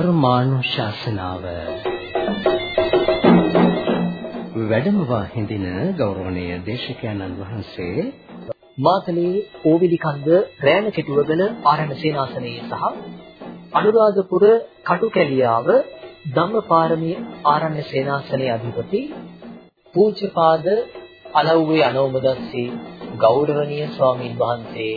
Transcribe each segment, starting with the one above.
ධර්මානුශාසනාව. වැඩමවා හිඳින ගෞරවනීය දේශකයන්න් වහන්සේ මාතලේ ඕවිලිකන්ද රෑන කෙටුවගල ආරණ සේනාසනයේ සහ අනුරාධපුර කටුකැලියාව ධම්මපාරමී ආරණ්‍ය සේනාසනයේ අධිපති පූජ්‍යපාද අලව්වේ අනෝමදස්සී ගෞරවනීය ස්වාමීන් වහන්සේ.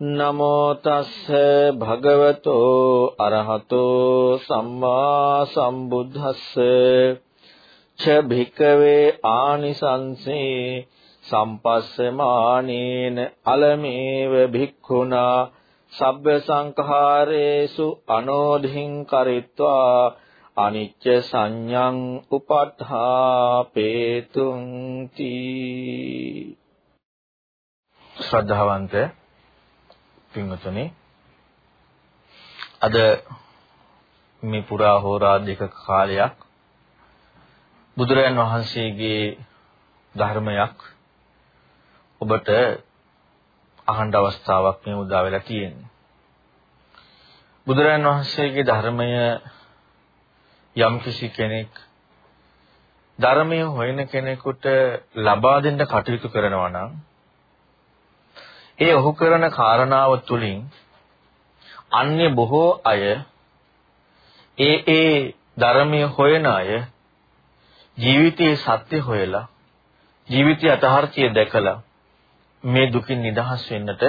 නමෝ තස්ස භගවතෝ අරහතෝ සම්මා සම්බුද්දස්ස. ච භික්කවේ ආනිසංසේ සම්පස්සමානේන අලමේව භික්ඛුනා සබ්බ සංඛාරේසු අනෝධින් කරිත්වා අනිච්ච සංඥං උපට්ඨාපේතුං තී ශ්‍රද්ධාවන්ත පින්වතුනි අද මේ පුරා හෝරා දෙක කාලයක් බුදුරයන් වහන්සේගේ ධර්මයක් ඔබට අහන්න අවස්ථාවක් මේ උදා වෙලා තියෙන්නේ. බුදුරයන් වහන්සේගේ ධර්මය යම් කිසි කෙනෙක් ධර්මය හොයන කෙනෙකුට ලබා දෙන්න කටයුතු කරනවා නම් ඒ ඔහු කරන කාරණාව තුළින් අන්‍ය බොහෝ අය ඒ ඒ ධර්මයේ හොයන අය ජීවිතයේ සත්‍ය හොයලා ජීවිතයේ අතහර්තිය දැකලා මේ දුකින් නිදහස් වෙන්නට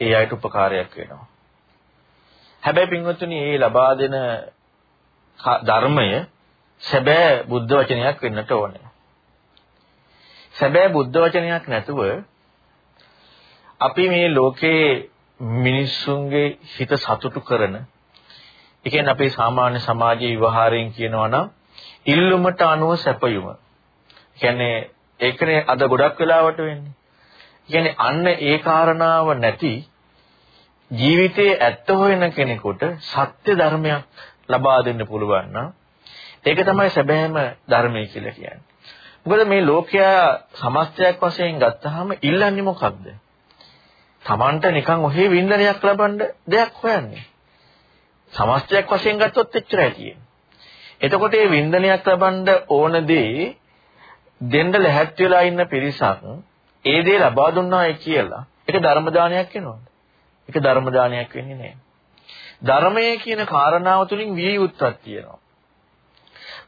ඒ අයට උපකාරයක් වෙනවා. හැබැයි පින්වත්නි මේ ලබා දෙන ධර්මය සැබෑ බුද්ධ වචනයක් වෙන්නට ඕනේ. සැබෑ බුද්ධ වචනයක් නැතුව අපි මේ ලෝකේ මිනිස්සුන්ගේ හිත සතුටු කරන ඒ කියන්නේ අපේ සාමාන්‍ය සමාජයේ විවහාරයෙන් කියනවා නම් ඉල්ලුමට අනුව සැපයුම. කියන්නේ ඒකනේ අද ගොඩක් වෙලාවට වෙන්නේ. කියන්නේ අන්න ඒ කාරණාව නැති ජීවිතයේ ඇත්ත හොයන කෙනෙකුට සත්‍ය ධර්මයක් ලබා දෙන්න පුළුවන් නම් ඒක තමයි සැබෑම ධර්මය කියලා කියන්නේ. මොකද මේ ලෝකයා සමස්තයක් වශයෙන් ගත්තාම ඉල්ලන්නේ මොකක්ද? Tamanට නිකන් ඔහේ වින්දනයක් ලබන්න දෙයක් හොයන්නේ. සමස්තයක් වශයෙන් ගත්තොත් එච්චරයි තියෙන්නේ. එතකොට මේ වින්දනයක් ලබන්න ඕන දේ දෙන්න ලැහැත් වෙලා ඉන්න පිරිසක් ඒ දේ ලබා දුන්නායි කියලා ඒක ධර්ම දානයක් වෙනවද? ඒක ධර්ම දානයක් වෙන්නේ නැහැ. ධර්මයේ කියන කාරණාව තුලින් විය යුත්තක් තියෙනවා.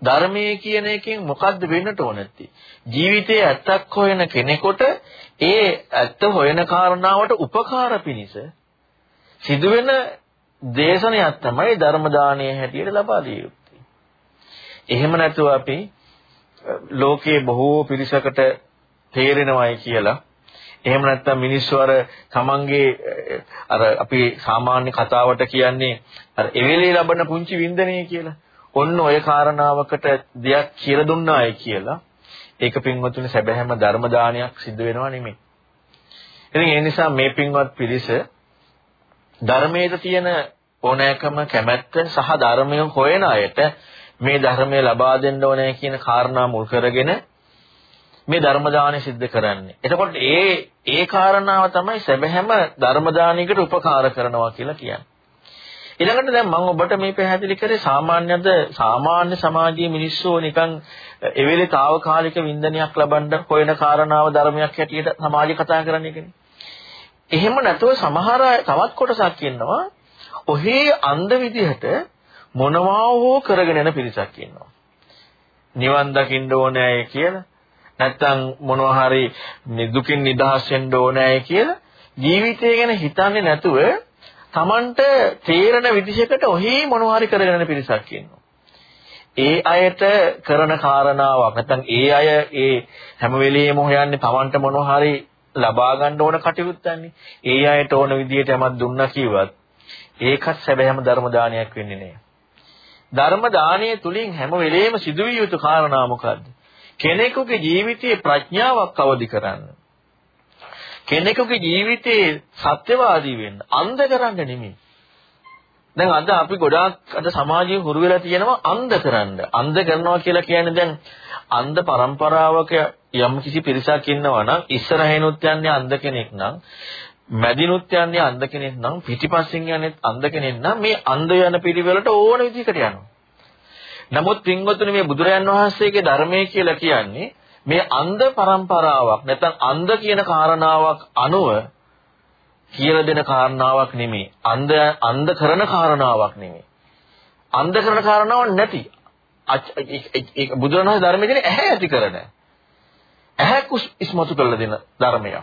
ධර්මයේ කියන එකෙන් මොකද්ද වෙන්නට ඕන නැත්තේ? ජීවිතයේ ඇත්තක් හොයන කෙනෙකුට ඒ ඇත්ත හොයන කාරණාවට උපකාර පිණිස සිදුවෙන දේශනයක් තමයි ධර්ම දානයේ හැටියට ලබා දිය යුත්තේ. එහෙම නැතුව අපි ලෝකයේ බොහෝ පිරිසකට තේරෙනවයි කියලා එහෙම නැත්නම් මිනිස්සු අර තමන්ගේ අර අපි සාමාන්‍ය කතාවට කියන්නේ අර එවෙලේ ලබන පුංචි වින්දනය කියලා. ඔන්න ඔය කාරණාවකට දෙයක් කියලා දුන්නාය කියලා ඒක පින්වතුනි සැබෑම ධර්ම දානයක් සිද්ධ වෙනවා නෙමෙයි. ඉතින් ඒ නිසා මේ පින්වත් පිරිස ධර්මයේ තියෙන ඕනෑකම කැමැත්ත සහ ධර්මය හොයන අයට මේ ධර්මය ලබා දෙන්න ඕනේ කියන කාරණා මුල් කරගෙන මේ ධර්ම දානය සිද්ධ කරන්නේ. එතකොට ඒ ඒ කාරණාව තමයි සැබෑම ධර්ම දානයකට උපකාර කරනවා කියලා කියන්නේ. ඊළඟට දැන් මම ඔබට මේ පැහැදිලි කරේ සාමාන්‍යද සාමාන්‍ය සමාජයේ මිනිස්සු නිකන් එවෙලේ తాවකාලික වින්දනයක් ලබන්න හොයන කාරණාව ධර්මයක් හැටියට සමාජය කතා කරන්නේ කියන්නේ. එහෙම නැතුව සමහර තවත් කොටසක් ඉන්නවා ඔහේ අන්ධ විදිහට මොනවා හෝ කරගෙන යන පිරිසක් ඉන්නවා. නිවන් දකින්න ඕනෑය කියලා නැත්තම් මොනවා හරි දුකින් නිදහස් වෙන්න ඕනෑය කියලා ජීවිතය ගැන හිතන්නේ නැතුව Tamanට තේරෙන විදිහකට ඔහි මොනවා හරි කරගෙන යන පිරිසක් ඉන්නවා. ඒ අයට කරන කාරණාවක් නැත්නම් ඒ අය ඒ හැම වෙලෙම හොයන්නේ Tamanට මොනවා හරි ලබා ගන්න ඕන කටයුත්තන්නේ. ඒ අයට ඕන විදියට යමක් දුන්නා කිව්වත් ඒකත් සැබෑම ධර්ම දානයක් වෙන්නේ නෑ. ධර්ම දානය තුලින් හැම වෙලෙම සිදුවිය යුතු කාරණා මොකද්ද? කෙනෙකුගේ ජීවිතයේ ප්‍රඥාවක් අවදි කරන්න. කෙනෙකුගේ ජීවිතයේ සත්‍යවාදී වෙන්න අන්ධ කරන්න නෙමෙයි. දැන් අද අපි ගොඩාක් අද සමාජයේ හුරු වෙලා තියෙනවා අන්ධ කරන්න. අන්ධ කරනවා කියලා කියන්නේ දැන් අන්ධ પરම්පරාවක යම් කිසි පිරිසක් ඉන්නවා නම් ඉස්සරහිනුත් යන්නේ අන්ධ කෙනෙක් නම් මැදිනුත් යන්නේ අන්ධ කෙනෙක් නම් පිටිපස්සෙන් යන්නේ අන්ධ කෙනෙක් නම් මේ අන්ධ යන පිළිවෙලට ඕන විදිහකට යනවා. නමුත් පින්වතුනි මේ බුදුරයන් වහන්සේගේ ධර්මයේ කියලා කියන්නේ මේ අන්ධ પરම්පරාවක් නැත්නම් අන්ධ කියන කාරණාවක් අනුව කියලා දෙන කාරණාවක් නෙමෙයි. අන්ධ අන්ධ කරන කාරණාවක් නෙමෙයි. අන්ධ කරන කාරණාවක් නැති. බුදුරණවහන්සේ ධර්මයේ කියන්නේ ඇහැ ඇති කරන. ඇහැ කුස් ඉස්මතු කරලා දෙන ධර්මයක්.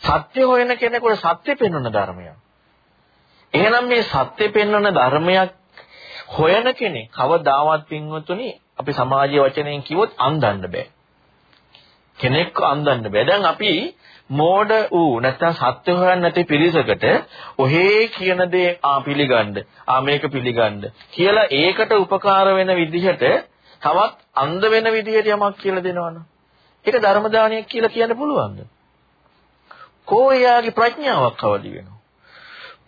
සත්‍ය හොයන කෙනෙකුට සත්‍ය පෙන්වන ධර්මයක්. එහෙනම් මේ සත්‍ය පෙන්වන ධර්මයක් හොයන කෙනෙක් කවදාවත් පින්වතුනි අපි සමාජීය වචනයෙන් කිව්වොත් අන්දන්න බෑ. කෙනෙක් අන්දන්න බෑ. දැන් අපි මෝඩ වූ නැත්නම් සත්‍ය හොයන්නේ නැති පිරිසකට ඔහේ කියන දේ ආ පිළිගන්න ආ මේක පිළිගන්න කියලා ඒකට උපකාර වෙන විදිහට තවත් අන්ධ වෙන විදිහට යමක් කියලා දෙනවනේ. ඒක ධර්ම දානයක් කියලා කියන්න පුළුවන්ද? කෝ එයාගේ ප්‍රඥාවක් අවදි වෙනවා.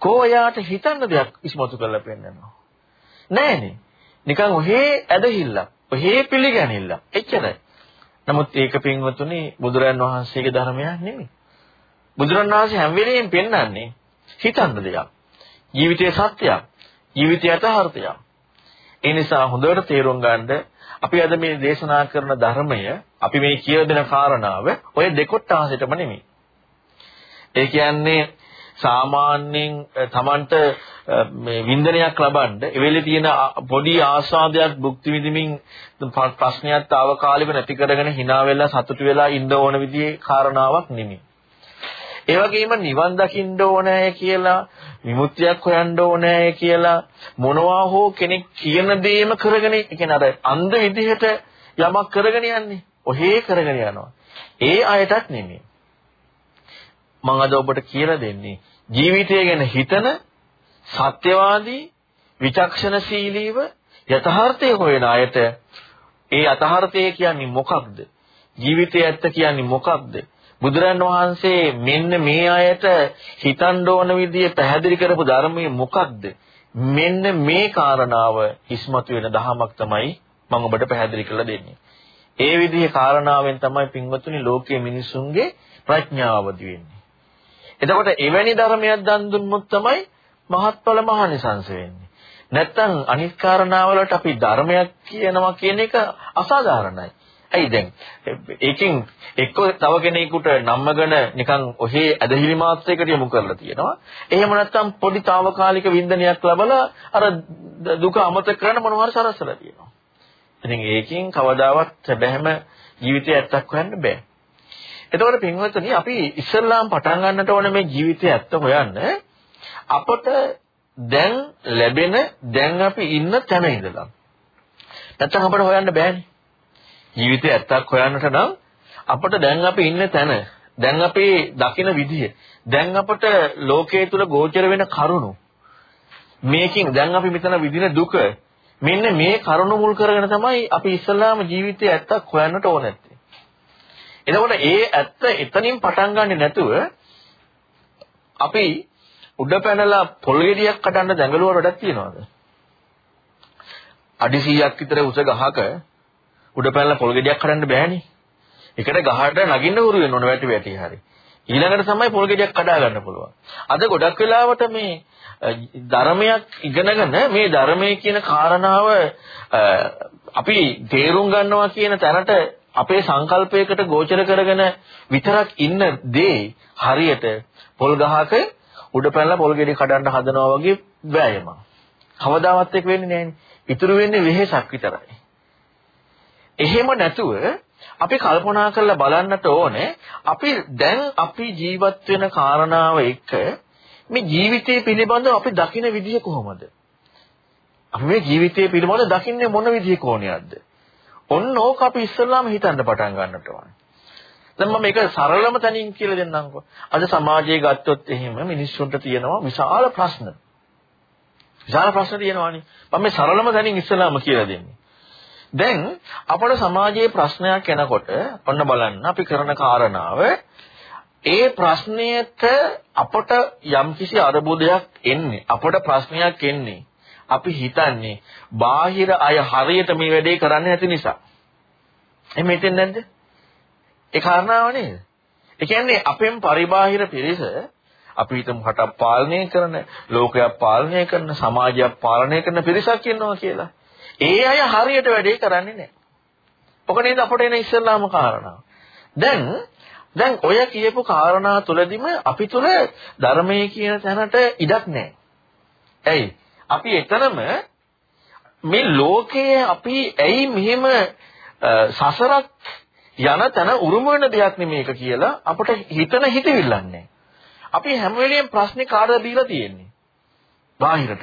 කෝ එයාට හිතන්න දෙයක් ඉස්මතු කරලා පෙන්නනවා. නෑනේ. නිකන් ඔහේ ඇදහිල්ලක්. ඔහේ පිළිගැනිල්ලක්. එච්චරයි. නමුත් ඒක පින්වතුනි බුදුරන් වහන්සේගේ ධර්මයක් නෙමෙයි. බුදුරන් වහන්සේ හැම වෙලෙම පෙන්වන්නේ හිතන්න දෙයක්. ජීවිතයේ සත්‍යයක්. ජීවිතය යථාර්ථයක්. ඒ නිසා හොඳට තේරුම් ගන්න අපි අද මේ දේශනා කරන ධර්මය අපි මේ කියලා දෙන කාරණාව ඔය දෙකොට්ටාසෙටම නෙමෙයි. ඒ කියන්නේ සාමාන්‍යයෙන් Tamanට මේ වින්දනයක් ලබන්න එවෙලේ තියෙන පොඩි ආස්වාදයක් භුක්ති විඳින්මින් ප්‍රශ්නයක් తాවකාලිකව නැති කරගෙන hina වෙලා සතුටු වෙලා ඉන්න ඕන විදිහේ කාරණාවක් නෙමෙයි. ඒ වගේම නිවන් දකින්න ඕනෑ කියලා විමුක්තියක් හොයන්න ඕනෑ කියලා මොනවා හෝ කෙනෙක් කියන දේම කරගෙන කියන අර අන්ධ විදිහට යමක් කරගෙන යන්නේ. ඔහේ කරගෙන යනවා. ඒ අයටත් නෙමෙයි. මම අද ඔබට කියලා දෙන්නේ ජීවිතය ගැන හිතන සත්‍යවාදී විචක්ෂණශීලීව යථාර්ථය හොයන අයට ඒ යථාර්ථය කියන්නේ මොකක්ද? ජීවිතය ඇත්ත කියන්නේ මොකක්ද? බුදුරන් වහන්සේ මෙන්න මේ අයට හිතන්න ඕන විදිය පැහැදිලි කරපු ධර්මයේ මොකක්ද? මෙන්න මේ කාරණාව ඉස්මතු වෙන දහමක් තමයි මම ඔබට පැහැදිලි කරලා දෙන්නේ. ඒ විදිහේ කාරණාවෙන් තමයි පින්වතුනි ලෝකයේ මිනිසුන්ගේ ප්‍රඥාව වෙන්නේ. එතකොට එවැනි ධර්මයක් දන් දුන්නොත් තමයි මහත්ඵල මහනිසංස වෙන්නේ. නැත්තම් අනිත් කාරණාවලට අපි ධර්මයක් කියනවා කියන එක අසාධාරණයි. ඇයි දැන් ඒකෙන් එක්ක තව කෙනෙකුට නම්මගෙන නිකන් ඔහේ ඇදහිලි මාත්‍රයකට යොමු කරලා තියෙනවා. එහෙම නැත්නම් පොඩි తాවකාලික වින්දනයක් ලැබලා අර දුක අමතක කරන මොනවා හරි සරසලා තියෙනවා. ඉතින් ඒකෙන් කවදාවත් සැබෑම ජීවිතය ඇත්තක් හොයන්න බෑ. එතකොට පින්වත්නි අපි ඉස්සල්ලාම පටන් ගන්නට ඕන මේ ජීවිතය ඇත්ත හොයන්න අපට දැන් ලැබෙන දැන් අපි ඉන්න තැන ඉඳලා. නැත්තම් අපට හොයන්න බෑනේ. ජීවිතය ඇත්තක් හොයන්නට නම් අපට දැන් අපි ඉන්න තැන, දැන් අපි දකින විදිය, දැන් අපට ලෝකයේ තුල ගෝචර වෙන කරුණු මේකින් දැන් අපි මෙතන විඳින දුක මෙන්න මේ කරුණු මුල් කරගෙන තමයි අපි ඉස්සල්ලාම ජීවිතය ඇත්තක් හොයන්නට ඕන නැත්තේ. එතකොට ඒ ඇත්ත එතනින් පටන් ගන්නෙ නැතුව අපි උඩ පැනලා පොල් ගෙඩියක් කඩන්න දැඟලුවට වැඩක් තියනවද? අඩි 100ක් විතර උස ගහක උඩ පැනලා පොල් ගෙඩියක් කඩන්න බෑනේ. ඒකට ගහට නගින්න උරු වෙන්න ඕන වැටි වැටි හරි. ඊළඟට තමයි පොල් ගෙඩියක් කඩා ගන්න පුළුවන්. අද ගොඩක් වෙලාවට මේ ධර්මයක් ඉගෙනගෙන මේ ධර්මයේ කියන කාරණාව අපි තේරුම් ගන්නවා කියන තැනට අපේ සංකල්පයකට ගෝචර කරගෙන විතරක් ඉන්න දේ හරියට පොල් ගහක උඩ පැනලා පොල් ගෙඩි කඩන්න හදනවා වගේ වෑයමක්. කවදාවත් එක වෙන්නේ නැහැනේ. ඉතුරු වෙන්නේ වෙහෙසක් විතරයි. එහෙම නැතුව අපි කල්පනා කරලා බලන්නට ඕනේ අපි දැන් අපි ජීවත් වෙන කාරණාව එක්ක මේ ජීවිතය පිළිබඳව අපි දකින විදිය කොහොමද? අපි මේ ජීවිතය පිළිබඳව දකින්නේ මොන විදිහේ කෝණයක්ද? ඔන්න ඕක අපි ඉස්සෙල්ලාම හිතන්න පටන් ගන්නට ඕනේ. දැන් මම මේක සරලම තනින් කියලා දෙන්නම්කෝ. අද සමාජයේ ගත්තොත් එහෙම මිනිස්සුන්ට තියෙනවා විශාල ප්‍රශ්න. විශාල ප්‍රශ්න තියෙනවානේ. මම මේ සරලම තනින් ඉස්සෙල්ලාම කියලා දෙන්නේ. දැන් අපේ සමාජයේ ප්‍රශ්නයක් එනකොට ඔන්න බලන්න අපි කරන කාරණාව ඒ ප්‍රශ්නයට අපට යම්කිසි අරබුදයක් එන්නේ අපට ප්‍රශ්නයක් එන්නේ අපි හිතන්නේ බාහිර අය හරියට මේ වැඩේ කරන්නේ නැති නිසා. එහෙම හිතෙන්නේ නැද්ද? ඒ කාරණාව නේද? ඒ කියන්නේ අපෙන් පරිබාහිර පිරිස අපි හිතමු රටක් පාලනය කරන, ලෝකයක් පාලනය කරන, සමාජයක් පාලනය කරන පිරිසක් ඉන්නවා කියලා. ඒ අය හරියට වැඩේ කරන්නේ නැහැ. ඔක නේද අපට එන ඉස්සල්ලාම කාරණාව. දැන් දැන් ඔය කියපු කාරණා තුලදිම අපි තුල ධර්මයේ කියන තැනට ඉඩක් නැහැ. ඇයි? අපි එතනම මේ ලෝකයේ අපි ඇයි මෙහෙම සසරක් යන තැන උරුම වෙන දෙයක් නෙමේක කියලා අපට හිතන හිතවිල්ලන්නේ. අපි හැම වෙලෙම ප්‍රශ්නේ කාටද දීලා තියෙන්නේ? බාහිරට.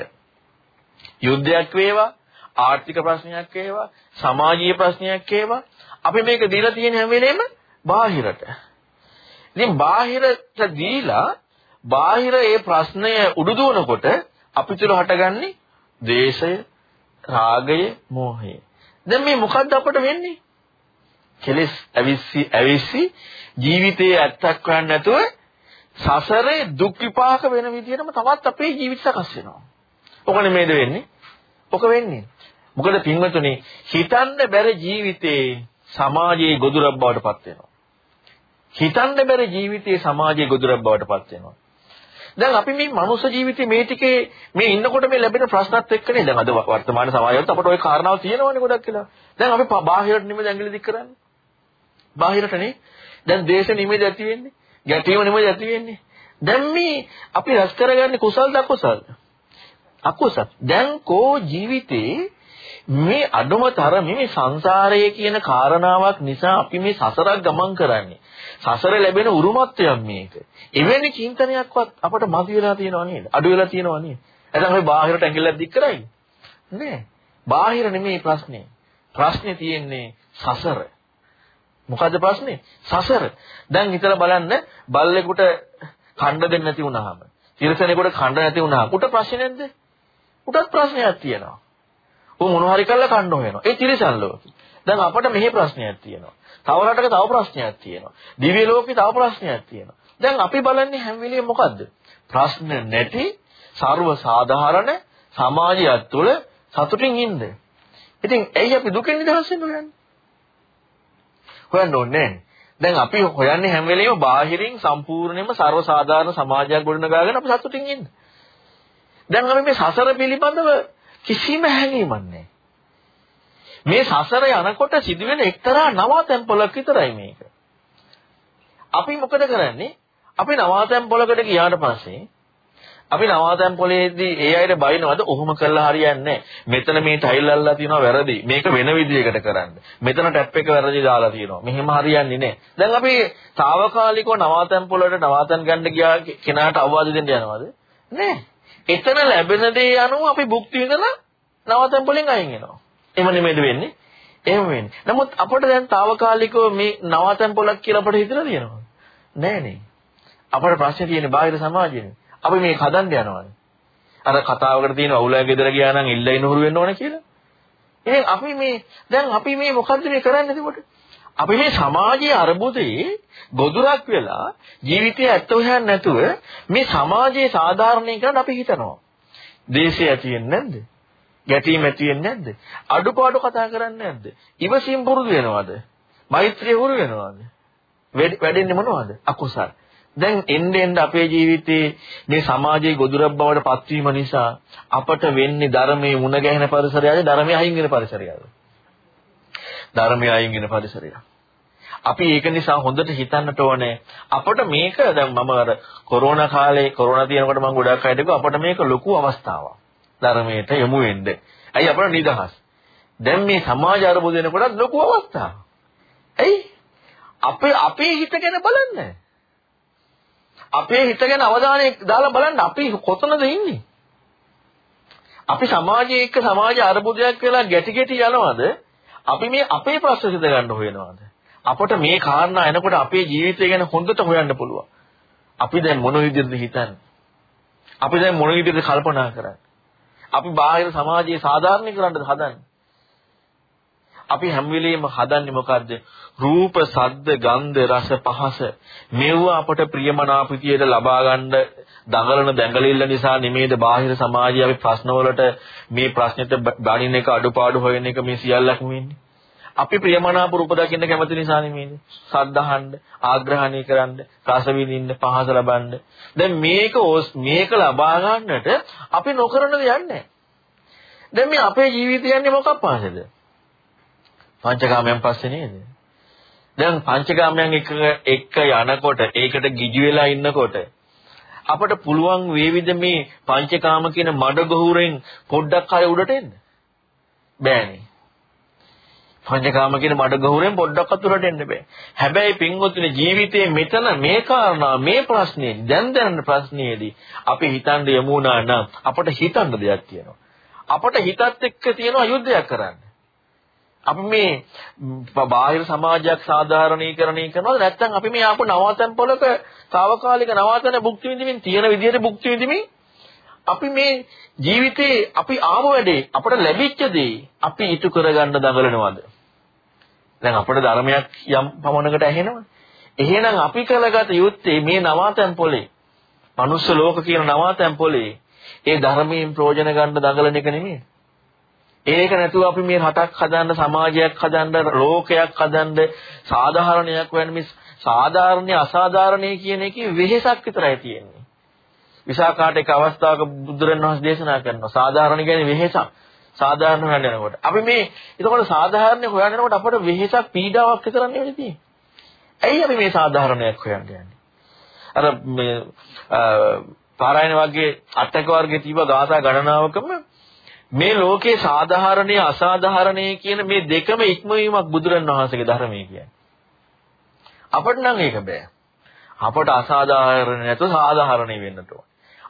යුද්ධයක් වේවා, ආර්ථික ප්‍රශ්නයක් වේවා, සමාජීය ප්‍රශ්නයක් වේවා, අපි මේක දීලා තියෙන හැම වෙලෙම බාහිරට. ඉතින් බාහිරට දීලා බාහිර ඒ ප්‍රශ්නය උඩුදුවනකොට අපි තුල හටගන්නේ ද්වේෂය, රාගය, මෝහය. දැන් මේ මොකද්ද අපට වෙන්නේ? කෙලස් ඇවිස්සි ඇවිස්සි ජීවිතයේ ඇත්තක් හොයන්න නැතුව සසරේ දුක් විපාක වෙන විදිහටම තවත් අපේ ජීවිත සකස් වෙනවා. ඔක නෙමෙයිද වෙන්නේ? ඔක වෙන්නේ. මොකද පින්වතුනි හිතන්න බැරි ජීවිතේ සමාජයේ ගොදුරක් බවට පත් වෙනවා. හිතන්න බැරි ජීවිතේ සමාජයේ ගොදුරක් බවට පත් වෙනවා. දැන් අපි මේ මනුෂ්‍ය ජීවිතේ මේ ටිකේ මේ ඉන්නකොට මේ ලැබෙන ප්‍රශ්නත් එක්කනේ දැන් අද වර්තමාන සමාජයත් අපට ওই කාරණාව තියෙනවනේ ගොඩක් කියලා. දැන් අපි බාහිරට නෙමෙයි ඇඟිලි දික් කරන්නේ. බාහිරටනේ. දැන් දේශ නෙමෙයි ඇති වෙන්නේ. ගැටීම නෙමෙයි ඇති වෙන්නේ. දැන් මේ අපි රැස් කරගන්නේ කුසල්ද අකුසල්ද? අකුසල්. දැන් කෝ ජීවිතේ මේ අඩුම තරමේ මේ සංසාරයේ කියන කාරණාවක් නිසා අපි මේ සසරක් ගමන් කරන්නේ. සසර ලැබෙන උරුමත්වයක් මේක. එවැනි චින්තනයක්වත් අපට මදි වෙලා තියෙනව නේද? අඩු වෙලා තියෙනව නේද? එතන අපි බාහිරට ඇඟිල්ලක් දික් කරයි. නෑ. බාහිර නෙමෙයි ප්‍රශ්නේ. ප්‍රශ්නේ තියෙන්නේ සසර. මොකද්ද ප්‍රශ්නේ? සසර. දැන් හිතලා බලන්න බල්ලෙකුට කණ්ඩ දෙන්න නැති වුනහම, තිරසනෙකුට කණ්ඩ නැති වුනහම උට ප්‍රශ්නේ නැද්ද? උටත් ප්‍රශ්නයක් තියෙනවා. උන් මොන හරි කරලා කණ්ඩ හොයනවා. ඒ තිරසන් ලෝකෙ. දැන් අපට මෙහි ප්‍රශ්නයක් තියෙනවා. තව රටක තව ප්‍රශ්නයක් තියෙනවා. දිව්‍ය ලෝකේ තව ප්‍රශ්නයක් තියෙනවා. දැන් අපි බලන්නේ හැම වෙලෙම මොකද්ද? ප්‍රශ්න නැති ਸਰව සාධාරණ සමාජයක් තුළ සතුටින් ඉන්න. ඉතින් ඇයි අපි දුකෙන් නිදහස් වෙන්න හොයන්නේ? හොයන්න ඕනේ දැන් අපි හොයන්නේ හැම වෙලෙම බාහිරින් සම්පූර්ණයෙන්ම ਸਰව සාධාරණ සමාජයක් ගොඩනගාගෙන අපි සතුටින් ඉන්න. දැන් අපි මේ සසර පිළිබඳව කිසිම හැඟීමක් මේ සසර යනකොට සිදුවෙන එක්තරා නවාතැන් පොලක් විතරයි මේක. අපි මොකද කරන්නේ? අපි නවාතැන් පොලකට ගියාට පස්සේ අපි නවාතැන් පොලේදී ඒ අයට බයිනවද? ඔහොම කළා හරියන්නේ මෙතන මේ ටයිල් අල්ලලා තියෙනවා වැරදි. මේක වෙන විදියකට කරන්න. මෙතන ටැප් එක වැරදි දාලා තියෙනවා. මෙහෙම හරියන්නේ නැහැ. දැන් අපි తాවකාලිකව නවාතැන් පොලට නවාතැන් ගන්න ගියා කෙනාට අවවාද දෙන්න යනවද? නැහැ. එතන ලැබෙන දේ අනුව අපි භුක්ති විඳලා නවාතැන් පොලෙන් අයින් වෙනවා. එහෙම නෙමෙයිද වෙන්නේ? එහෙම වෙන්නේ. නමුත් අපිට දැන් తాවකාලිකව මේ නවාතැන් පොලක් කියලා අපිට හිතලා තියෙනවා. නෑ නේ. අපේ ප්‍රශ්නේ තියෙන්නේ බාහිර සමාජයේ. අපි මේක හදන්න යනවානේ. අර කතාවකට තියෙන අවුලයි ගෙදර ගියා නම් ඉල්ලයි නොහුරු වෙන්න ඕන කියලා. ඉතින් අපි මේ දැන් අපි මේ මොකද්ද මේ කරන්නේ එතකොට? අපි මේ සමාජයේ අරබුදේ ගොදුරක් වෙලා ජීවිතය ඇත්ත හොයන්නේ නැතුව මේ සමාජයේ සාධාරණීකරණ අපි හිතනවා. දේශය ඇති වෙන්නේ නැද්ද? ගැටීම් ඇති වෙන්නේ නැද්ද? අඩුපාඩු කතා කරන්නේ නැද්ද? ඉවසීම් පුරුදු වෙනවද? මෛත්‍රිය හුරු වෙනවද? වැඩෙන්නේ මොනවද? අකුසල්. දැන් එන්න එන්න අපේ ජීවිතේ මේ සමාජයේ ගොදුරක් බවට පත්වීම නිසා අපට වෙන්නේ ධර්මයේ මුණ ගැහෙන පරිසරයද ධර්මයේ අයින් වෙන පරිසරයද? ධර්මයේ අයින් වෙන පරිසරය. අපි ඒක නිසා හොඳට හිතන්නට ඕනේ අපට මේක දැන් මම අර කොරෝනා කාලේ කොරෝනා තියෙනකොට මම ගොඩක් අයට අපට මේක ලොකු අවස්ථාවක්. ධර්මයට යොමු වෙන්න. ඇයි අපර නිදහස්. දැන් මේ සමාජ අරබුද වෙනකොට ලොකු අවස්ථාවක්. ඇයි? අපේ අපේ හිත ගැන බලන්න. අපේ හිත ගැන අවධානය දාලා බලන්න අපි කොතනද ඉන්නේ? අපි සමාජයේ එක්ක සමාජ අරබුදයක් වෙලා ගැටි ගැටි යනවද? අපි මේ අපේ ප්‍රශ්න සිත ගන්න හොයනවද? අපට මේ කාරණා එනකොට අපේ ජීවිතය ගැන හොඳට හොයන්න පුළුවන්. අපි දැන් මොන විදිහටද හිතන්නේ? අපි දැන් මොන විදිහටද කල්පනා කරන්නේ? අපි බාහිර සමාජයේ සාධාරණීකරන්න හදන්නේ. අපි හැම වෙලෙම හදන්නේ මොකද්ද? රූප, ශබ්ද, ගන්ධ, රස, පහස මෙව අපට ප්‍රියමනාප විදියට ලබා ගන්න දඟලන දැඟලිල්ල නිසා නෙමේද බාහිර සමාජයේ අපි ප්‍රශ්නවලට මේ ප්‍රශ්නෙට බණින එක අඩුපාඩු හොයන එක මේ සියල්ලක්ම වෙන්නේ. අපි ප්‍රියමනාප රූප දකින්න කැමති නිසා නෙමේද? සද්ධාහන්න, ආග්‍රහණය කරන්න, රස විඳින්න, පහස ලබන්න. දැන් මේක මේක ලබා ගන්නට අපි නොකරන දෙයක් නැහැ. දැන් මේ අපේ ජීවිතය යන්නේ මොකක් පාසෙද? පංචකාමයන් පස්සේ නේද? දැන් පංචකාමයන් එක එක යනකොට ඒකට ගිජු වෙලා ඉන්නකොට අපට පුළුවන් වේවිද මේ පංචකාම කියන මඩ ගහුරෙන් පොඩ්ඩක් හරි උඩට එන්න? බෑනේ. පංචකාම කියන මඩ ගහුරෙන් පොඩ්ඩක් අතුරට එන්න බෑ. හැබැයි පින්වත්නි ජීවිතයේ මෙතන මේ කාරණා මේ ප්‍රශ්නේ දැන් දැනන ප්‍රශ්නේදී අපි හිතන්න යමු නම් අපට හිතන්න දෙයක් තියෙනවා. අපට හිතත් එක්ක තියෙන යුද්ධයක් කරන්න. අපි මේ බාහිර සමාජයක් සාධාරණීකරණය කරනවද නැත්නම් අපි මේ ආපු නවාතැන් පොලක తాවකාලික නවාතැන භුක්ති විඳින්මින් තියෙන විදිහට භුක්ති විඳින්මින් අපි මේ ජීවිතේ අපි ආව වැඩේ අපට ලැබිච්ච දේ අපි ඉටු කරගන්න දඟලනවද දැන් අපේ ධර්මයක් යම් පමණකට ඇහෙනවද එහෙනම් අපි කළගත යුත්තේ මේ නවාතැන් පොලේ. මනුස්ස ලෝක කියන නවාතැන් පොලේ. ඒ ධර්මයෙන් ප්‍රයෝජන ගන්න දඟලන එක නෙමෙයි. ඒක නැතුව අපි මේ රටක් හදන්න සමාජයක් හදන්න ලෝකයක් හදන්න සාධාරණයක් වෙන මේ සාධාරණ්‍ය අසාධාරණය කියන එකේ වෙහෙසක් විතරයි තියෙන්නේ. විසාකාට එක අවස්ථාවක බුදුරණවහන්සේ දේශනා කරනවා. සාධාරණ කියන්නේ වෙහෙසක්. සාධාරණ හොයන්න යනකොට. අපි මේ එතකොට සාධාරණ හොයන්න යනකොට අපට වෙහෙසක් පීඩාවක් විතරක් නෙවෙයි තියෙන්නේ. ඇයි අපි මේ සාධාරණයක් හොයන්න යන්නේ? අර මේ පාරායන වර්ගයේ අටක වර්ගයේ තිබ්බ ගාථා ගණනාවකම මේ ලෝකේ සාධාරණේ අසාධාරණේ කියන මේ දෙකම ඉක්මවීමක් බුදුරන් වහන්සේගේ ධර්මයේ කියන්නේ. අපට නම් ඒක බෑ. අපට අසාධාරණ නැතුව සාධාරණේ වෙන්නට ඕන.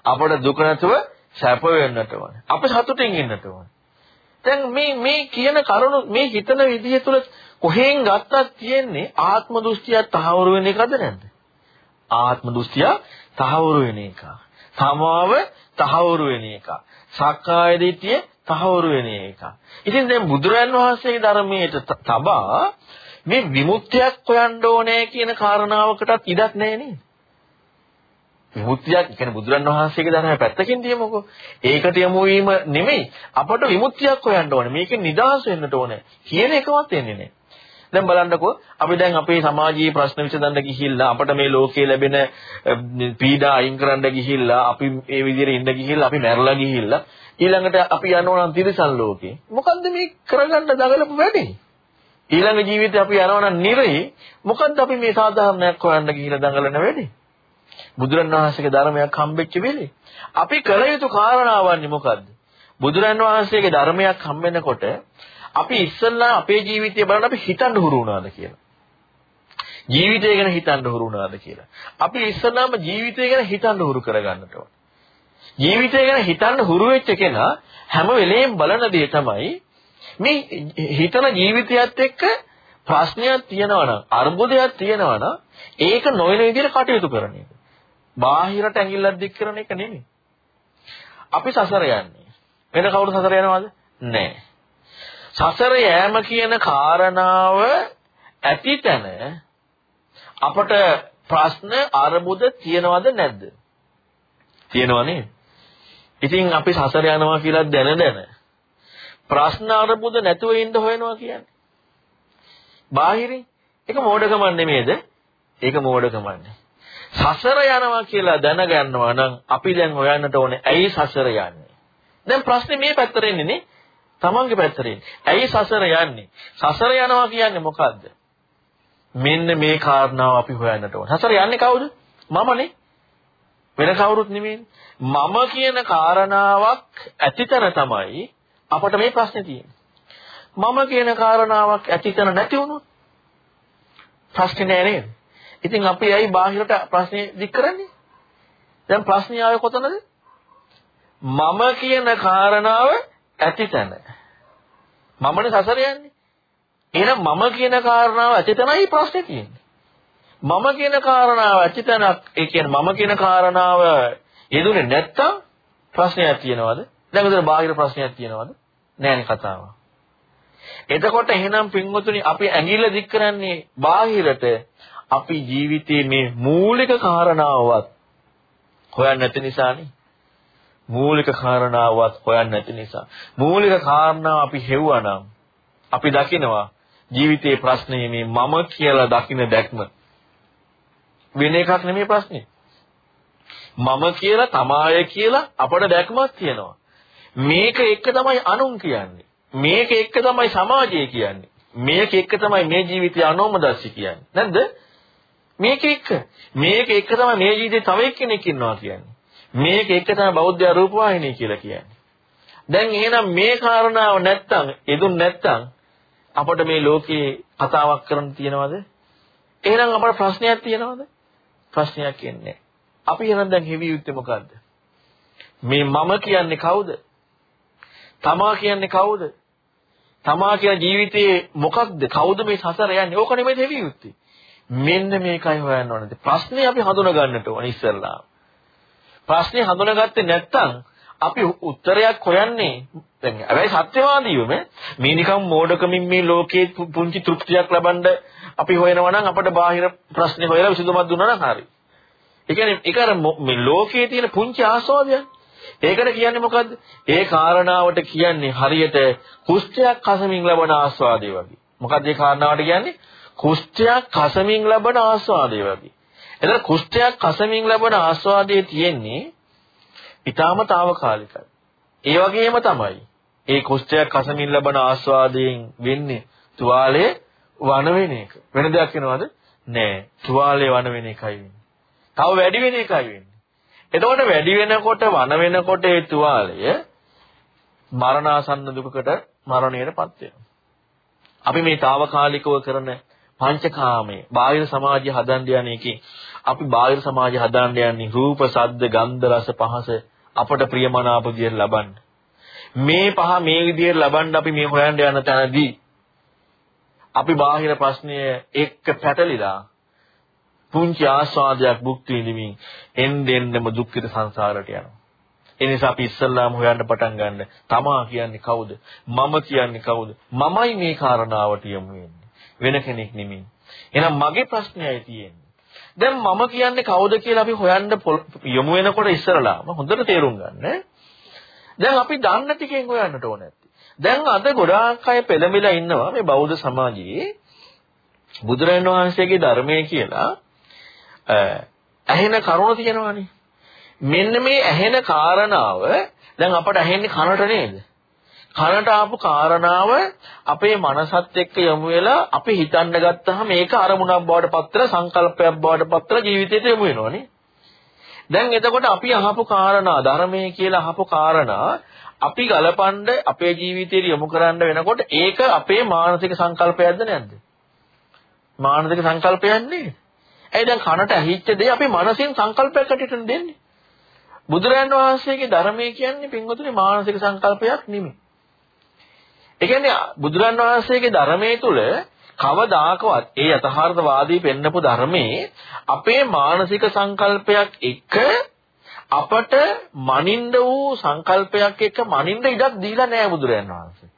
අපට දුක නැතුව සැප වෙන්නට ඕන. අප සතුටින් ඉන්නට ඕන. දැන් මේ මේ කියන කරුණු මේ හිතන විදිහ තුළ කොහෙන් ගත්තත් තියෙන්නේ ආත්ම දෘෂ්ටිය තහවුරු වෙන එකද නැද්ද? ආත්ම දෘෂ්ටිය තහවුරු වෙන එක. සමාව තහවුරු වෙන එක. සක්කාය දිට්ඨිය තහවුරු වෙන එක. ඉතින් දැන් බුදුරන් වහන්සේගේ ධර්මයට තබා මේ විමුක්තියක් හොයන්න ඕනේ කියන කාරණාවකටත් ඉඩක් නැහැ නේද? විමුක්තියක් කියන්නේ බුදුරන් වහන්සේගේ ධර්මය පැත්තකින් තියමුකෝ. ඒකට යමු වීම නෙමෙයි අපට විමුක්තියක් හොයන්න ඕනේ. මේකෙන් නිදහස් වෙන්නට ඕනේ කියන එකවත් එන්නේ නැහැ. දැන් බලන්නකෝ අපි දැන් අපේ සමාජීය ප්‍රශ්න විසඳන්න ගිහිල්ලා අපිට මේ ලෝකයේ ලැබෙන පීඩා අයින් කරන්න ගිහිල්ලා අපි මේ විදිහට ඉන්න ගිහිල්ලා අපි මැරලා ගිහිල්ලා ඊළඟට අපි යනවා නම් තිරිසන් ලෝකේ මොකද්ද මේ කරගන්න දඟලපු වැඩේ ඊළඟ ජීවිතේ අපි යනවා නම් නිරේ මොකද්ද අපි මේ සාධාරණයක් හොයන්න ගිහිල්ලා දඟලන වැඩේ බුදුරණවහන්සේගේ ධර්මයක් හම්බෙච්ච වෙලේ අපි කළ යුතු කාරණාවන්නේ මොකද්ද බුදුරණවහන්සේගේ ධර්මයක් හම්බෙනකොට අපි ඉස්සල්ලා අපේ ජීවිතය බලන්න අපි හිතන්න හුරු වුණාද කියලා. ජීවිතය ගැන හිතන්න හුරු වුණාද කියලා. අපි ඉස්සල්ලාම ජීවිතය ගැන හිතන්න හුරු කරගන්නට ඕන. ජීවිතය ගැන හිතන්න හුරු වෙච්ච කෙනා හැම වෙලෙම බලන දේ තමයි මේ හිතන ජීවිතයත් එක්ක ප්‍රශ්නයක් තියෙනවා නම් අර්බුදයක් තියෙනවා නම් ඒක නොවන විදිහට කටයුතු කරන එක. බාහිරට ඇඟිල්ලක් දික් කරන එක නෙමෙයි. අපි සසර යන්නේ. වෙන කවුරු සසර යනවද? නැහැ. සසර යෑම කියන කාරණාව ඇතිතන අපට ප්‍රශ්න අරමුද තියනවද නැද්ද? තියෙනවනේ. ඉතින් අපි සසර යනවා කියලා දැන දැන ප්‍රශ්න අරමුද නැතුව ඉන්න හොයනවා කියන්නේ. බාහිරින් ඒක මෝඩකමක් නෙමේද? ඒක මෝඩකමක් නේ. සසර යනවා කියලා දැනගන්නවා නම් අපි දැන් හොයන්නට ඕනේ ඇයි සසර යන්නේ? දැන් ප්‍රශ්නේ මේ පැත්තට එන්නේ නේ. තමන්ගේ පැත්තට ඇයි සසර යන්නේ? සසර යනවා කියන්නේ මොකද්ද? මෙන්න මේ කාරණාව අපි හොයන්නට ඕන. සසර යන්නේ කවුද? මමනේ. වෙන කවුරුත් නෙමෙයි. මම කියන කාරණාවක් ඇතිතර තමයි අපට මේ ප්‍රශ්නේ තියෙන්නේ. මම කියන කාරණාවක් ඇතිතර නැති වුණොත් ප්‍රශ්නේ නෑ නේද? ඉතින් අපි ඇයි බාහිරට ප්‍රශ්නේ දික් කරන්නේ? දැන් ප්‍රශ්නේ ආවේ කොතනද? මම කියන කාරණාව ඇතිතන. මමනේ සසර යන්නේ. එහෙනම් මම කියන කාරණාව ඇතිතනයි ප්‍රශ්නේ තියෙන්නේ. මම කියන කාරණාව ඇතිතනක් ඒ කියන්නේ මම කියන කාරණාව යෙදුනේ නැත්තම් ප්‍රශ්නයක් තියෙනවද? දැන් උදේ බාහිර ප්‍රශ්නයක් තියෙනවද? නෑනේ කතාව. එතකොට එහෙනම් පින්වතුනි අපි ඇඟිල්ල දික් කරන්නේ බාහිරට අපි ජීවිතයේ මේ මූලික කාරණාවවත් හොයන්නේ නැති නිසානේ. මූලික කාරණාවවත් හොයන්නේ නැති නිසා. මූලික කාරණාව අපි හෙව්වනම් අපි දකිනවා ජීවිතයේ ප්‍රශ්නේ මේ මම කියලා දකින දැක්ම වෙන එකක් නෙමෙයි ප්‍රශ්නේ. මම කියලා තමාය කියලා අපට දැක්මක් තියෙනවා. මේක එක තමයි අනුන් කියන්නේ. මේක එක තමයි සමාජය කියන්නේ. මේක එක තමයි මේ ජීවිතය අනෝමදස්සි කියන්නේ. නැද්ද? මේක එක. මේක එක තමයි මේ ජීවිතේ තව එක්කෙනෙක් ඉන්නවා කියන්නේ. මේක එක තමයි බෞද්ධ රූපවාහිනිය කියලා කියන්නේ. දැන් එහෙනම් මේ කාරණාව නැත්තම්, එදුන් නැත්තම් අපිට මේ ලෝකේ කතාවක් කරන්න තියනවද? එහෙනම් අපට ප්‍රශ්නයක් තියනවද? ප්‍රශ්නයක් එන්නේ අපි එහෙනම් දැන් හෙවි යුත්තේ මොකද්ද? මේ මම කියන්නේ කවුද? තමා කියන්නේ කවුද? තමා කියන ජීවිතයේ මොකක්ද? කවුද මේ සසර යන්නේ? ඕක නෙමෙයි හෙවි යුත්තේ. මෙන්න මේකයි හොයන්න ඕනේ. ප්‍රශ්නේ අපි හඳුනා ගන්නට ඕනේ ඉස්සෙල්ලා. ප්‍රශ්නේ හඳුනාගත්තේ නැත්නම් අපි උත්තරයක් හොයන්නේ දැන් හැබැයි සත්‍යවාදීවම මේ නිකම් මෝඩකමින් මේ ලෝකේ පුංචි තෘප්තියක් ලබන්න අපි හොයනවා නම් අපිට බාහිර ප්‍රශ්නේ හොයලා විසඳුමක් දුන්නා නම් හරි. ඒ කියන්නේ ඒක අර මේ ලෝකයේ තියෙන පුංචි ආස්වාදයක්. ඒකට කියන්නේ මොකද්ද? ඒ කාරණාවට කියන්නේ හරියට කුෂ්ඨයක් කසමින් ලබන ආස්වාදය වගේ. මොකද්ද ඒ කාරණාවට කියන්නේ? කුෂ්ඨයක් කසමින් ලබන ආස්වාදය වගේ. එතන කුෂ්ඨයක් කසමින් ලබන ආස්වාදයේ තියෙන්නේ ඊටාම తాවකාලිකයි. ඒ වගේම තමයි. ඒ කුෂ්ඨයක් කසමින් ලබන ආස්වාදයෙන් වෙන්නේ තුවාලයේ වන වෙන එක. වෙන දෙයක් වෙනවද? නෑ. තුවාලයේ වන වෙන එකයි වෙන්නේ. තව වැඩි වෙන එකයි වෙන්නේ. එතකොට වැඩි වෙනකොට වන වෙනකොට ඒ තුවාලය මරණාසන්න දුකකට මරණයටපත් වෙනවා. අපි මේ తాවකාලිකව කරන පංචකාමයේ බාහිර සමාජය හදන්න යන එකේ අපි බාහිර සමාජය හදන්න යන්නේ රූප, ශබ්ද, ගන්ධ, රස, පහස අපට ප්‍රියමනාප විදියට ලබන්න. මේ පහ මේ විදියට ලබන්න අපි මේ හොයන්න යන තැනදී අපි බාහිර ප්‍රශ්නය එක්ක පැටලිලා පුංචි ආස්වාදයක් භුක්ති විඳිමින් එන්න එන්නම දුක්ඛිත සංසාරයට යනවා. ඒ නිසා අපි ඉස්සල්ලාම හොයන්න පටන් ගන්න තමා කියන්නේ කවුද? මම කියන්නේ කවුද? මමයි මේ කාරණාවට යමු වෙන්නේ. වෙන කෙනෙක් නෙමෙයි. එහෙනම් මගේ ප්‍රශ්නයයි තියෙන්නේ. දැන් මම කියන්නේ කවුද කියලා අපි හොයන්න යමු වෙනකොට ඉස්සරලාම හොඳට තේරුම් ගන්න. දැන් අපි දන්න ටිකෙන් හොයන්නට ඕනේ. දැන් අද ගොඩාක් අය පෙළඹිලා ඉන්නවා මේ බෞද්ධ සමාජයේ බුදුරජාණන් වහන්සේගේ ධර්මයේ කියලා ඇහෙන කරුණ තියෙනවානේ. මෙන්න මේ ඇහෙන කාරණාව දැන් අපට ඇහෙන්නේ කනට නේද? කනට ආපු කාරණාව අපේ මනසත් එක්ක යමු වෙලා අපි හිතන්න ගත්තාම මේක අරමුණක් බවට පත්‍ර සංකල්පයක් බවට පත්‍ර ජීවිතයට යමු වෙනවනේ. දැන් එතකොට අපි අහපු කාරණා ධර්මයේ කියලා අහපු කාරණා අපි ගලපන්න අපේ ජීවිතයට යොමු කරන්න වෙනකොට ඒක අපේ මානසික සංකල්පයක්ද නැද්ද? මානසික සංකල්පයක් නේ. ඇයි දැන් කනට ඇහිච්ච දේ අපි මනසින් සංකල්පයක් ඇටියට දෙන්නේ? බුදුරයන් වහන්සේගේ ධර්මයේ කියන්නේ පින්වතුනි මානසික සංකල්පයක් නෙමෙයි. ඒ කියන්නේ බුදුරන් වහන්සේගේ ධර්මයේ තුල කවදාකවත් ඒ යථාර්ථවාදී පෙන්නපු ධර්මයේ අපේ මානසික සංකල්පයක් එක අපට මනින්න වූ සංකල්පයක් එක්ක මනින්න ඉඩක් දීලා නෑ බුදුරයන් වහන්සේ.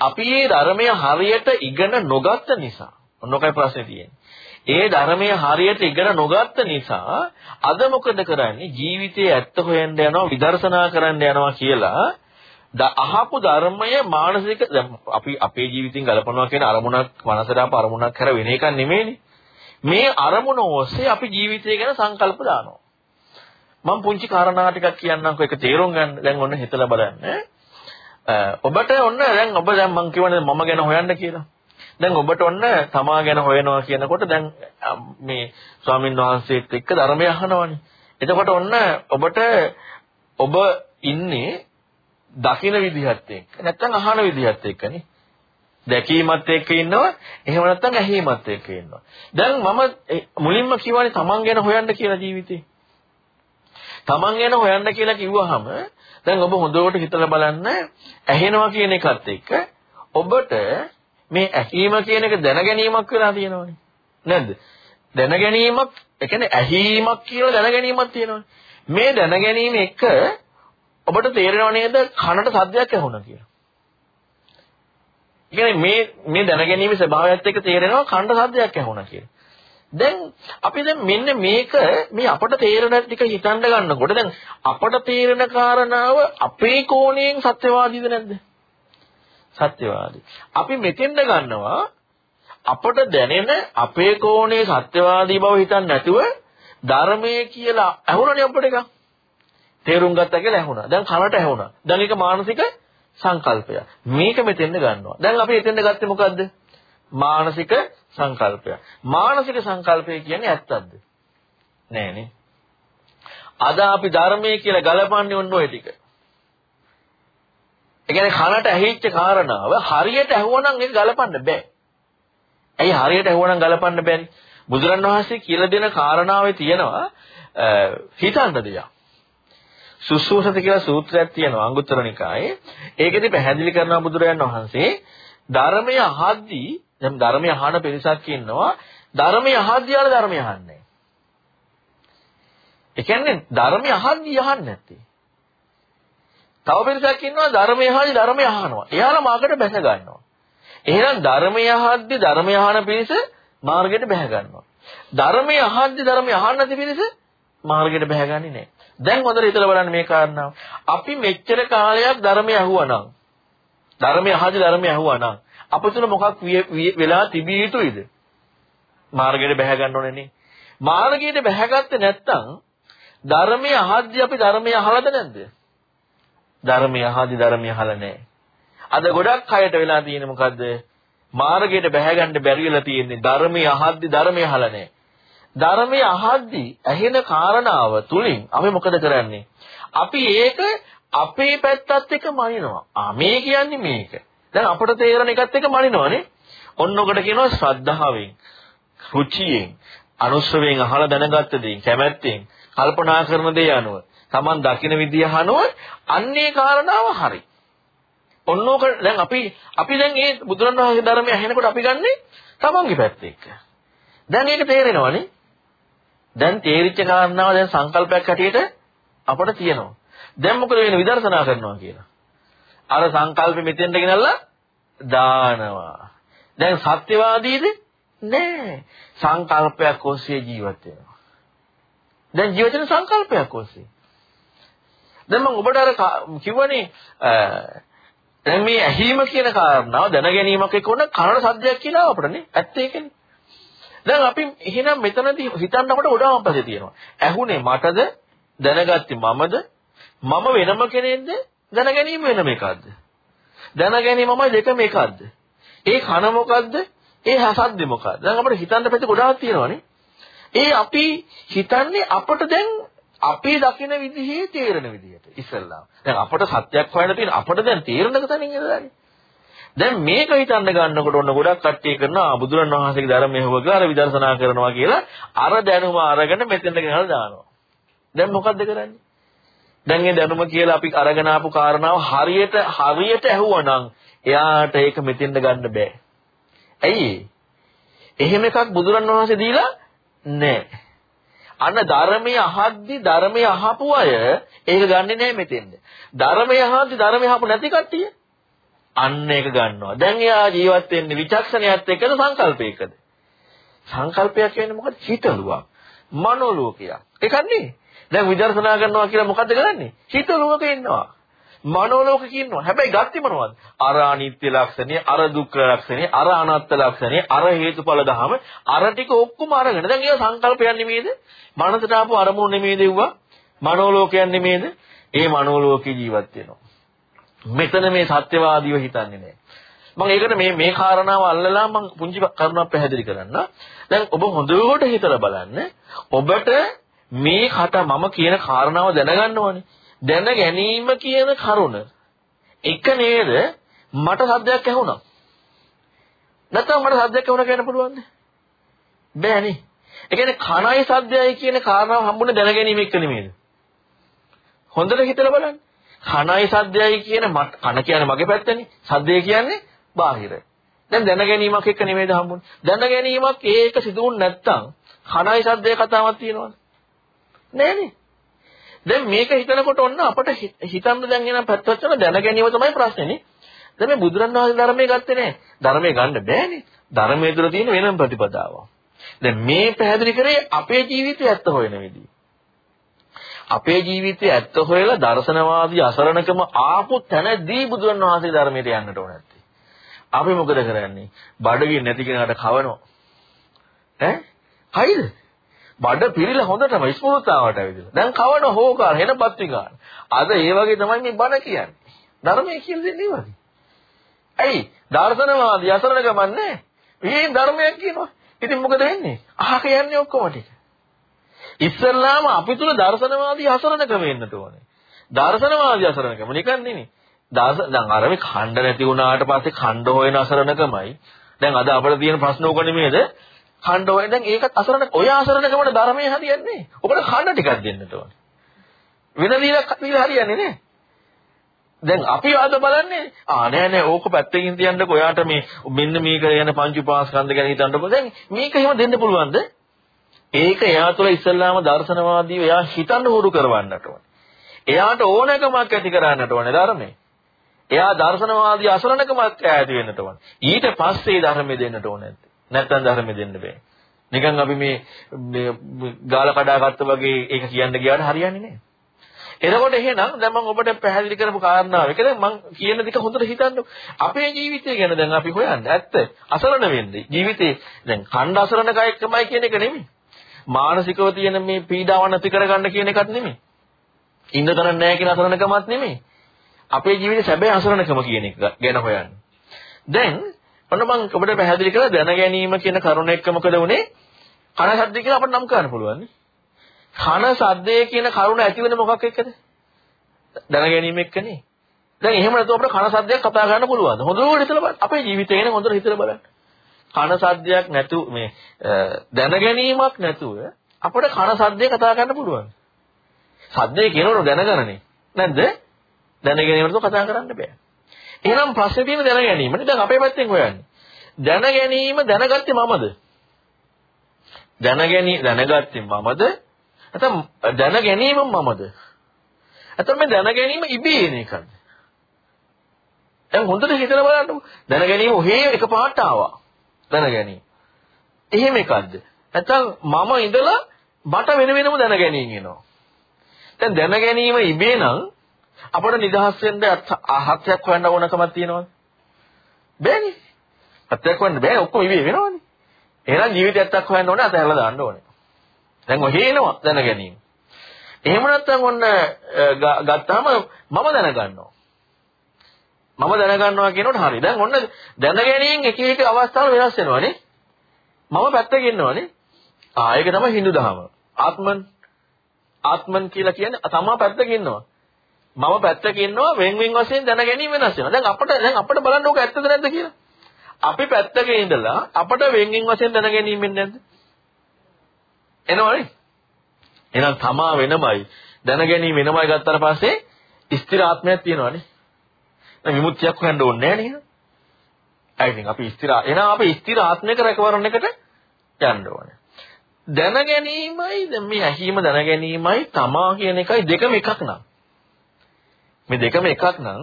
අපි මේ ධර්මය හරියට ඉගෙන නොගත්ත නිසා ඔන්නෝකයි ප්‍රශ්නේ තියෙන්නේ. ඒ ධර්මය හරියට ඉගෙන නොගත්ත නිසා අද මොකද කරන්නේ ජීවිතයේ ඇත්ත හොයන්න යනවා විදර්ශනා කරන්න යනවා කියලා අහපු ධර්මය මානසික අපි අපේ ජීවිතින් ගලපනවා කියන අරමුණක් මනසට අප අරමුණක් කර වෙන එකක් නෙමෙයිනේ. මේ අරමුණ ඔස්සේ අපි ජීවිතය ගැන සංකල්ප දානවා. මම පුංචි කාරණා ටිකක් කියන්නම්කෝ ඒක තේරුම් ගන්න දැන් ඔන්න හිතලා බලන්න. ඔබට ඔන්න දැන් ඔබ දැන් මම කියවනේ මම ගැන හොයන්න කියලා. දැන් ඔබට ඔන්න තමා ගැන හොයනවා කියනකොට දැන් මේ ස්වාමින් වහන්සේත් එක්ක ධර්මය අහනවනේ. එතකොට ඔන්න ඔබට ඔබ ඉන්නේ දකින විදිහත් එක්ක නැත්නම් අහන විදිහත් එක්කනේ. දැකීමත් එක්ක ඉන්නවා එහෙම නැත්නම් ඇහිීමත් එක්ක ඉන්නවා. දැන් මම මුලින්ම කියවනේ තමන් ගැන හොයන්න කියලා ජීවිතේ. තමන් ගැන හොයන්න කියලා කිව්වහම දැන් ඔබ හොඳට හිතලා බලන්න ඇහෙනවා කියන එකත් එක්ක ඔබට මේ ඇහිීම කියන එක දැනගැනීමක් වෙලා තියෙනවනේ. නැද්ද? දැනගැනීමක් ඒ කියන්නේ ඇහිීමක් කියලා දැනගැනීමක් තියෙනවනේ. මේ දැනගැනීම එක ඔබට තේරෙනව නේද කනට සද්දයක් ඇහුණා කියලා. ඒ කියන්නේ මේ මේ දැනගැනීමේ ස්වභාවයත් එක්ක තේරෙනවා කනට සද්දයක් ඇහුණා කියලා. දැන් අපි දැන් මෙන්න මේක මේ අපට තේරෙන ටික හිතන්න ගන්නකොට දැන් අපට තේරෙන කාරණාව අපේ කෝණයෙන් සත්‍යවාදීද නැද්ද? සත්‍යවාදී. අපි මෙතෙන්ද ගන්නවා අපට දැනෙන අපේ කෝණේ සත්‍යවාදී බව හිතන්නේ නැතුව ධර්මයේ කියලා ඇහුණනේ අපිට එක. තේරුම් ගත්තා කියලා ඇහුණා. දැන් කනට ඇහුණා. දැන් ඒක මානසික සංකල්පය. මේක මෙතෙන්ද ගන්නවා. දැන් අපි එතෙන්ද ගත්තේ මොකද්ද? මානසික සංකල්පය. මානසික සංකල්පය කියන්නේ ඇත්තක්ද? නෑනේ. අද අපි ධර්මයේ කියලා ගලපන්නේ ඔන්න ඔය ටික. ඒ කියන්නේ කනට ඇහිච්ච කාරණාව හරියට ඇහුවනම් ඒක ගලපන්න බෑ. ඇයි හරියට ඇහුවනම් ගලපන්න බෑනේ? බුදුරණවහන්සේ කියලා දෙන කාරණාවේ තියෙනවා හිතන්න දෙයක්. සුසුසත කියලා සූත්‍රයක් තියෙනවා අංගුත්තර නිකායේ. ඒකෙදි පැහැදිලි කරනවා බුදුරජාණන් වහන්සේ ධර්මය අහද්දී දැන් ධර්මය අහන පිරිසක් ඉන්නවා ධර්මය අහද්දී ආල ධර්මය අහන්නේ. ඒ කියන්නේ ධර්මය අහද්දී අහන්නේ නැත්තේ. තව පිරිසක් ඉන්නවා ධර්මය අහද්දී ධර්මය අහනවා. එයාලා මාර්ගයට බැස ගන්නවා. එහෙනම් ධර්මය අහද්දී ධර්මය අහන පිරිස මාර්ගයට බැහැ ගන්නවා. ධර්මය අහද්දී ධර්මය අහන්න නැති පිරිස මාර්ගයට බැහැගන්නේ නැහැ. දැන් හොඳට හිතලා බලන්න මේ කාරණාව. අපි මෙච්චර කාලයක් ධර්මය අහුවනම් ධර්මය අහද්දී ධර්මය අහුවනම් අපතුල මොකක් වෙලා තිබිය යුතුයිද? මාර්ගයට බැහැ ගන්න ඕනේ නේ. මාර්ගයට බැහැගත්තේ නැත්නම් ධර්මය අහද්දී අපි ධර්මය අහලාද නැද්ද? ධර්මය අහද්දී ධර්මය අහලා නැහැ. අද ගොඩක් අයට වෙලා තියෙන්නේ මොකද්ද? මාර්ගයට බැහැ ගන්න බැරි වෙලා තියෙන්නේ ධර්මය අහද්දී ධර්මය අහලා නැහැ. ධර්මය අහද්දී ඇහෙන කාරණාව තුලින් අපි මොකද කරන්නේ? අපි ඒක අපේ පැත්තත් එක්ක මනිනවා. ආ මේ කියන්නේ මේක. දැන් අපට තේරෙන එකත් එක්ක මනිනවනේ. ඔන්න ඔකට කියනවා ශ්‍රද්ධාවෙන්, රුචියෙන්, අනුස්සවෙන් අහලා දැනගත්ත දේ, කැමැත්තෙන්, කල්පනා කරන දේ අනුව, Taman දකින විදිය අනුව අන්නේ කාරණාව හරි. ඔන්නෝක දැන් අපි අපි දැන් මේ බුදුරණවහන්සේ ධර්මය අහෙනකොට අපි ගන්නෙ Tamanගේ පැත්ත එක්ක. දැන් ඒක තේරෙනවනේ. දැන් තේරිච්ච කාරණාව දැන් සංකල්පයක් හැටියට අපට තියෙනවා. දැන් මොකද වෙන්නේ විදර්ශනා කරනවා කියලා. අර සංකල්පෙ මෙතෙන්ට ගෙනල්ලා දානවා. දැන් සත්‍යවාදීද? නෑ. සංකල්පයක් ඔස්සේ ජීවත් වෙනවා. දැන් ජීවිත වෙන සංකල්පයක් ඔස්සේ. දැන් මම ඔබට අර කිව්වනේ දැන් මේ ඇහිම කියන කාරණාව දැන ගැනීමක් එක්ක උන කනට සද්දයක් කියලා අපිටනේ. ඇත්ත ඒකනේ. දැන් අපි එහෙනම් මෙතනදී හිතන්නකොට ගොඩාක් අපසේ තියෙනවා. ඇහුනේ මටද දැනගත්තේ මමද මම වෙනම කෙනෙක්ද දැන ගැනීම වෙනම එකක්ද? දැන ගැනීමමයි දෙකම එකක්ද? ඒ කන මොකද්ද? ඒ හසද්ද මොකක්ද? දැන් අපිට හිතන්න පැති ගොඩාක් තියෙනවානේ. ඒ අපි හිතන්නේ අපට දැන් අපේ දකින විදිහේ තේරෙන විදිහට ඉස්සල්ලා. දැන් අපට සත්‍යයක් හොයන්න තියෙන අපට දැන් තේරෙන තැනින් ඉඳලානේ. දැන් මේක හිතන්න ගන්නකොට ඔන්න ගොඩක් කට්ටිය කරනවා බුදුරන් වහන්සේගේ ධර්මය හොවලා අර විදර්ශනා කරනවා කියලා අර දැනුම අරගෙන මෙතෙන්ට ගෙනල්ලා දානවා. දැන් මොකද්ද කරන්නේ? දැන් මේ දැනුම කියලා අපි අරගෙන ආපු කාරණාව හරියට හරියට ඇහුවනම් එයාට ඒක මෙතෙන්ට ගන්න බෑ. ඇයි එහෙම එකක් බුදුරන් වහන්සේ දීලා නැහැ. අන්න ධර්මයේ අහද්දි ධර්මයේ අහපු අය ඒක ගන්නෙ නැහැ මෙතෙන්ද. ධර්මයේ අහද්දි ධර්මයේ අහපු නැති කට්ටිය අන්න ඒක ගන්නවා. දැන් එයා ජීවත් වෙන්නේ විචක්ෂණයත් එක්කද සංකල්පයකද? සංකල්පයක් කියන්නේ මොකද? හිතලුවක්. මනෝලෝකයක්. ඒකන්නේ. දැන් විදර්ශනා කරනවා කියලා මොකද්ද කරන්නේ? හිතලුවක ඉන්නවා. මනෝලෝකෙක ඉන්නවා. හැබැයි ගත්තේ මොනවද? අර අනිත්‍ය ලක්ෂණය, අර දුක්ඛ ලක්ෂණය, අර අනාත්ම ලක්ෂණය, අර හේතුඵල ධහම, අර ටික ඔක්කොම අරගෙන. දැන් ඒක සංකල්පයක් නෙමෙයිද? මනසට ආපු අරමුණු නෙමෙයිද ඒවා? මනෝලෝකයක් නෙමෙයිද? ඒ මනෝලෝකේ ජීවත් වෙනවා. මෙතන මේ සත්‍යවාදීව හිතන්නේ නැහැ. මම ඒකට මේ මේ කාරණාව අල්ලලා මම පුංචි කරුණක් පැහැදිලි කරන්න. දැන් ඔබ හොඳට හිතලා බලන්න. ඔබට මේ කට මම කියන කාරණාව දැනගන්න ඕනේ. දැන ගැනීම කියන කරුණ එක නේද මට සද්දයක් ඇහුණා. නැත්නම් මට සද්දයක් ඇහුණා කියන්න පුළුවන්ද? බෑනේ. ඒ කියන්නේ කණයි සද්දයයි කියන කාරණාව හම්බුනේ දැන ගැනීම එක්ක නෙමෙයිද? හොඳට හිතලා බලන්න. කණයි සද්දයයි කියන කන කියන්නේ මගේ පැත්තනේ. සද්දය කියන්නේ බාහිර. දැන් දැන ගැනීමක් එක්ක නෙමෙයිද හම්බුනේ. දැන ගැනීමක් ඒක සිදුුන් නැත්තම් කණයි සද්දේ කතාවක් තියෙනවද? නෑනේ. දැන් මේක හිතනකොට ඔන්න අපට හිතන්න දැන් එන පැත්තට දැන ගැනීම තමයි ප්‍රශ්නේ නේ. දැන් මේ බුදුරණවහන්සේ ධර්මයේ ගත්තේ නෑ. ධර්මයේ ගන්න බෑනේ. ධර්මයේ තුල තියෙන වෙනම ප්‍රතිපදාවක්. දැන් මේ පැහැදිලි කරේ අපේ ජීවිතය ඇත්ත හොයන විදිහ. අපේ ජීවිතයේ ඇත්ත හොයලා දර්ශනවාදී අසරණකම ආපු තැනදී බුදුන් වහන්සේ ධර්මයට යන්නට ඕන නැත්තේ. අපි මොකද කරන්නේ? බඩගින් නැති කෙනාට කවනවා. ඈ? හයිද? බඩ පිරිලා හොඳටම ස්මෘතාවට ඇවිදලා. දැන් කවන හෝකාර හෙනපත් විකාර. අද ඒ වගේ තමයි මේ බණ කියන්නේ. ධර්මයේ කියලා දෙන්නේ වගේ. ඇයි? දර්ශනවාදී අසරණකම නැහැ. මේ ධර්මයක් කියනවා. ඉතින් මොකද වෙන්නේ? අහක යන්නේ ඔක්කොම ටික. ඉස්සල්ලාම අපි තුල දර්ශනවාදී අසරණකම එන්නට ඕනේ. දර්ශනවාදී අසරණකම නිකන් නෙමෙයි. දර්ශ දැන් අර මේ ඛණ්ඩ නැති වුණාට පස්සේ ඛණ්ඩ හොයන අසරණකමයි. දැන් අද අපිට තියෙන ප්‍රශ්න ඕක නෙමෙයිද? ඛණ්ඩ හොයන දැන් ඒකත් අසරණ ඔය අසරණකමට ධර්මයේ හරියන්නේ. ඔබට ඛණ්ඩ ටිකක් දෙන්නට ඕනේ. වෙන දීලා දීලා හරියන්නේ නැහැ. දැන් අපි අද බලන්නේ ආ නෑ නෑ ඕක පැත්තකින් තියන්නකො ඔයාට මේ මෙන්න මේක යන පංච උපාස්කන්ධ ගැන හිතන්නකො දැන් මේක එහෙම දෙන්න පුළුවන්ද ඒක එයා තුළ ඉස්සල්ලාම දර්ශනවාදීව එයා හිතන්න හුරු කරවන්නට ඕනේ. එයාට ඕනකමක් ඇති කරන්නට ඕනේ ධර්මයේ. එයා දර්ශනවාදී අසරණකමක් ඇති වෙන්නට ඕනේ. ඊට පස්සේ ධර්මයේ දෙන්නට ඕනේ නැත්නම් ධර්මයේ දෙන්න බෑ. නිකන් අපි මේ මේ ගාල කඩා ගත්ත වගේ ඒක කියන්න ගියාට හරියන්නේ නැහැ. එතකොට එහෙනම් දැන් මම ඔබට පැහැදිලි කරපු කාරණාව එක දැන් මම කියන දේ හොඳට හිතන්න. අපේ ජීවිතය ගැන දැන් අපි හොයන්නේ. ඇත්ත අසරණ වෙන්නේ. ජීවිතේ දැන් ඛණ්ඩ අසරණ කයකමයි කියන එක නෙමෙයි. මානසිකව තියෙන මේ පීඩාව නැති කරගන්න කියන එකත් නෙමෙයි. ඉන්න තරම් නැහැ කියන අසරණකමත් නෙමෙයි. අපේ ජීවිතේ සැබෑ අසරණකම කියන එක ගැන හොයන්නේ. දැන් ඔන්න මම ඔබට පැහැදිලි කරලා දැන ගැනීම කියන කරුණ එක්ක මොකද වුනේ? කන සද්ද කියලා අපිට නම් කරන්න පුළුවන් නේ. කන සද්දේ කියන කරුණ ඇති වෙන්නේ මොකක් එක්කද? දැන ගැනීම එක්කනේ. දැන් එහෙම නැතුව අපිට කන සද්දයක් කතා කරන්න පුළුවන්ද? හොඳට හිතලා බලන්න. අපේ ජීවිතේ ගැන හොඳට හිතලා බලන්න. කන සද්දයක් නැතු මේ දැන ගැනීමක් නැතුව අපිට කන සද්දේ කතා කරන්න පුළුවන්. සද්දේ කියනකොට දැනගන්නනේ. නැද්ද? දැන ගැනීමට කතා කරන්න බෑ. එහෙනම් ප්‍රශ්නේ තියෙන දැන ගැනීමනේ. දැන් අපේ පැත්තෙන් හොයන්නේ. දැන ගැනීම දැනගත්තේ මමද? දැන ගැනීම දැනගත්තේ මමද? නැත්නම් දැන ගැනීම මමද? නැත්නම් මේ දැන ගැනීම ඉබේ එන එකද? දැන් හොඳට හිතලා බලන්න. දැන ගැනීම ඔහේ එකපාරට ආවා. දැන ගැනීම. එහෙම එකක්ද? නැත්නම් මම ඉඳලා මට වෙන වෙනම දැන ගැනීම එනවා. දැන් දැන ගැනීම ඉබේ නම් අපට නිදහස් වෙන්න හත්යක් හොයන්න ඕනකමක් තියෙනවද? බෑනේ. හත්යක් හොයන්න බෑ ඔක්කොම ඉබේ වෙනවනේ. එහෙනම් ජීවිතයක් හොයන්න ඕනේ අතහැරලා දාන්න ඕනේ. දැන් ඔහේ එනවා දැන ගැනීම. එහෙම නැත්නම් ඔන්න ගත්තාම මම දැනගන්නවා. මම දැනගන්නවා කියනකොට හරි. දැන් ඔන්න දැන ගැනීම එක එක අවස්ථාවල වෙනස් වෙනවානේ. මම පැත්තක ඉන්නවානේ. ආ ඒක තමයි Hindu දහම. ආත්මන් ආත්මන් කියලා කියන්නේ තමා පැත්තක ඉන්නවා. මම පැත්තක ඉන්නවා වෙන් වෙන් වශයෙන් දැන ගැනීම වෙනස් වෙනවා. දැන් අපිට දැන් අපිට බලන්න ඕක ඇත්තද නැද්ද කියලා. අපි පැත්තක ඉඳලා අපිට වෙන් වෙන් වශයෙන් දැන ගැනීම වෙන්නේ නැද්ද? එනවනේ. එහෙනම් තමා වෙනමයි දැන ගැනීම වෙනමයි ගත්තාට පස්සේ ස්ථිර ආත්මයක් තියෙනවානේ. දැන් විමුක්තියක් හොයන්න ඕනේ නැහැ නේද? ඒ ඉතින් අපි ස්ථිර එහෙනම් අපි ස්ථිර ආත්මයක රැකවරණයකට යන්න ඕනේ. දැන ගැනීමයි දැන් මේ ඇහිම දැන ගැනීමයි තමා කියන එකයි දෙකම එකක් නම්. මේ දෙකම එකක් නම්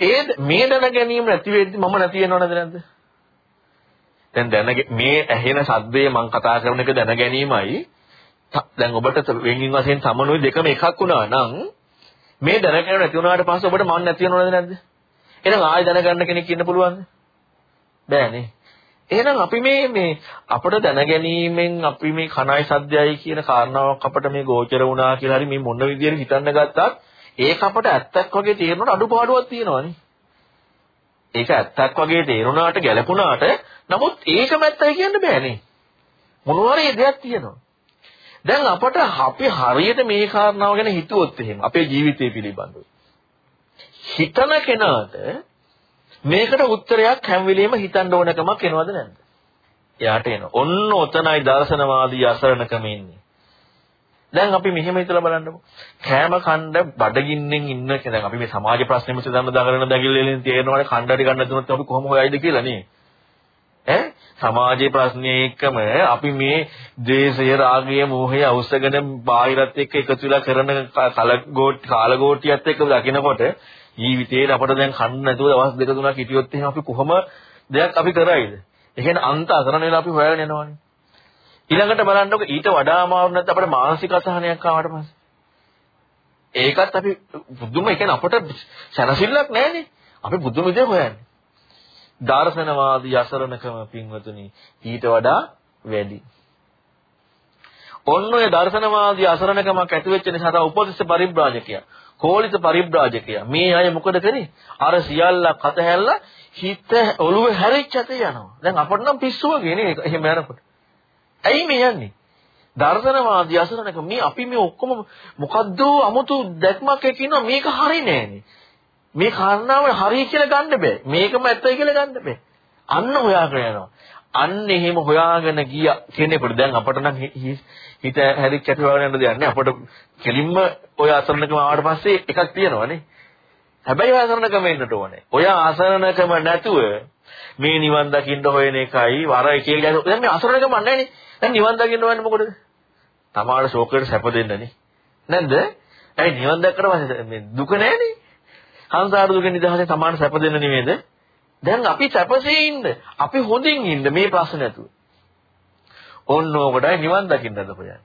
ඒ මේ දැන ගැනීම නැති වෙද්දි මම නැති වෙනවද නැද්ද? දැන් දැන මේ ඇහෙන ශබ්දයේ මම කතා කරන එක දැන ගැනීමයි දැන් ඔබට වෙන්ගින් වශයෙන් සමනුයි දෙකම එකක් වුණා නම් මේ දැනගන්න නැති වුණාට පස්සේ ඔබට මන් නැති වෙනවද නැද්ද? එහෙනම් ආයෙ දැනගන්න කෙනෙක් ඉන්න පුළුවන්ද? බෑනේ. එහෙනම් අපි මේ මේ අපට දැනගැනීමෙන් අපි මේ කණයි සද්දයයි කියන කාරණාවක් අපට මේ ගෝචර වුණා කියලා හරි මේ මොන විදියට හිතන්න ගත්තත් ඒක අපට ඇත්තක් වගේ තේරෙනකොට අඩුපාඩුවක් තියෙනවානේ. ඒක ඇත්තක් වගේ තේරුණාට ගැලපුණාට නමුත් ඒකම ඇත්තයි කියන්න බෑනේ. මොනවාරි දෙයක් තියෙනවා. දැන් අපට අපි හරියට මේ කාරණාව ගැන හිතුවොත් එහෙම අපේ ජීවිතය පිළිබඳව හිතන කෙනාට මේකට උත්තරයක් හැම වෙලෙම හිතන්න ඕනකමක් එනවද නැද්ද? එයාට එනවා. ඔන්න ඔතනයි දර්ශනවාදී අසරණකම ඉන්නේ. දැන් අපි මෙහෙම හිතලා බලන්නකෝ. කෑම කණ්ඩ බඩගින්නෙන් ඉන්න කෙනෙක් අපි මේ සමාජ ප්‍රශ්නෙ මුස දන්න දගරන දගිල්ලෙන් තේරෙනවානේ කණ්ඩාඩි ගන්න දුන්නොත් අපි කොහොම හොයයිද කියලා නේ. ඈ සමාජයේ ප්‍රශ්නේ එක්කම අපි මේ ද්වේෂය රාගය මෝහය අවශ්‍යගෙන බාහිරත් එක්ක එකතු වෙලා කරන කලගෝට් කාලගෝටියත් එක්ක දකිනකොට ජීවිතේ අපට දැන් කන්න නැතුව දවස් දෙක තුනක් හිටියොත් එහෙනම් අපි කොහොම දෙයක් අපි කරයිද? ඒ කියන්නේ අන්ත අසරණ වෙලා අපි හොයාගෙන යනවානේ. ඊළඟට බලන්නකො ඊට වඩා අමාරු නැත්නම් අපිට මානසික අසහනයක් ආවට පස්සේ. ඒකත් අපි බුදුම ඒ කියන්නේ අපට සැනසෙල්ලක් නැහැනේ. අපි බුදුම විදිහ හොයන්නේ. දාර්ශනවාදී අසරණකම පින්වතුනි ඊට වඩා වැඩි. ඔන්න ඔය දර්ශනවාදී අසරණකමක් ඇති වෙච්ච නිසා තමයි උපතිස්ස පරිබ්‍රාජකයා. කෝලිත පරිබ්‍රාජකයා. මේ අය මොකද කරේ? අර සියල්ලක් අතහැරලා හිත ඔළුවේ හැරිච්ච ඇත යනවා. දැන් අපට නම් පිස්සු වගේ නේ එහෙම යනකොට. ඇයි මේ යන්නේ? දර්ශනවාදී අසරණක මේ අපි මේ ඔක්කොම මොකද්ද 아무තු දැක්මක් එක්ක ඉන්නවා මේක හරි නෑනේ. මේ කාරණාව හරි කියලා ගන්න බෑ. මේකම ඇත්තයි කියලා ගන්න බෑ. අන්න හොයාගෙන යනවා. අන්න එහෙම හොයාගෙන ගිය කෙනෙකුට දැන් අපට නම් හිත හැරිච්ච ඇති හොයාගෙන යන්න දෙයක් නෑ. අපට කෙලින්ම ඔය අසරණකම ආවට පස්සේ එකක් තියෙනවානේ. හැබැයි ඔය අසරණකම එන්නට ඕනේ. ඔය අසරණකම නැතුව මේ නිවන් දකින්න හොයන එකයි අර එක එක දැන් මේ අසරණකම නැහැනේ. දැන් නිවන් දකින්න හොයන්නේ මොකටද? තමාට ශෝකයට සැප දෙන්නනේ. නැද්ද? ඇයි නිවන් දැක්කට පස්සේ මේ දුක නැහැනේ. සංසාර දුකෙන් නිදහසේ තමාට සැප දෙන්න නෙමෙයිද? දැන් අපි සැපසේ ඉන්න. අපි හොඳින් ඉන්න මේ ප්‍රශ්න නැතුව. ඔන්න ඕකටයි නිවන් දකින්නද හොයන්නේ.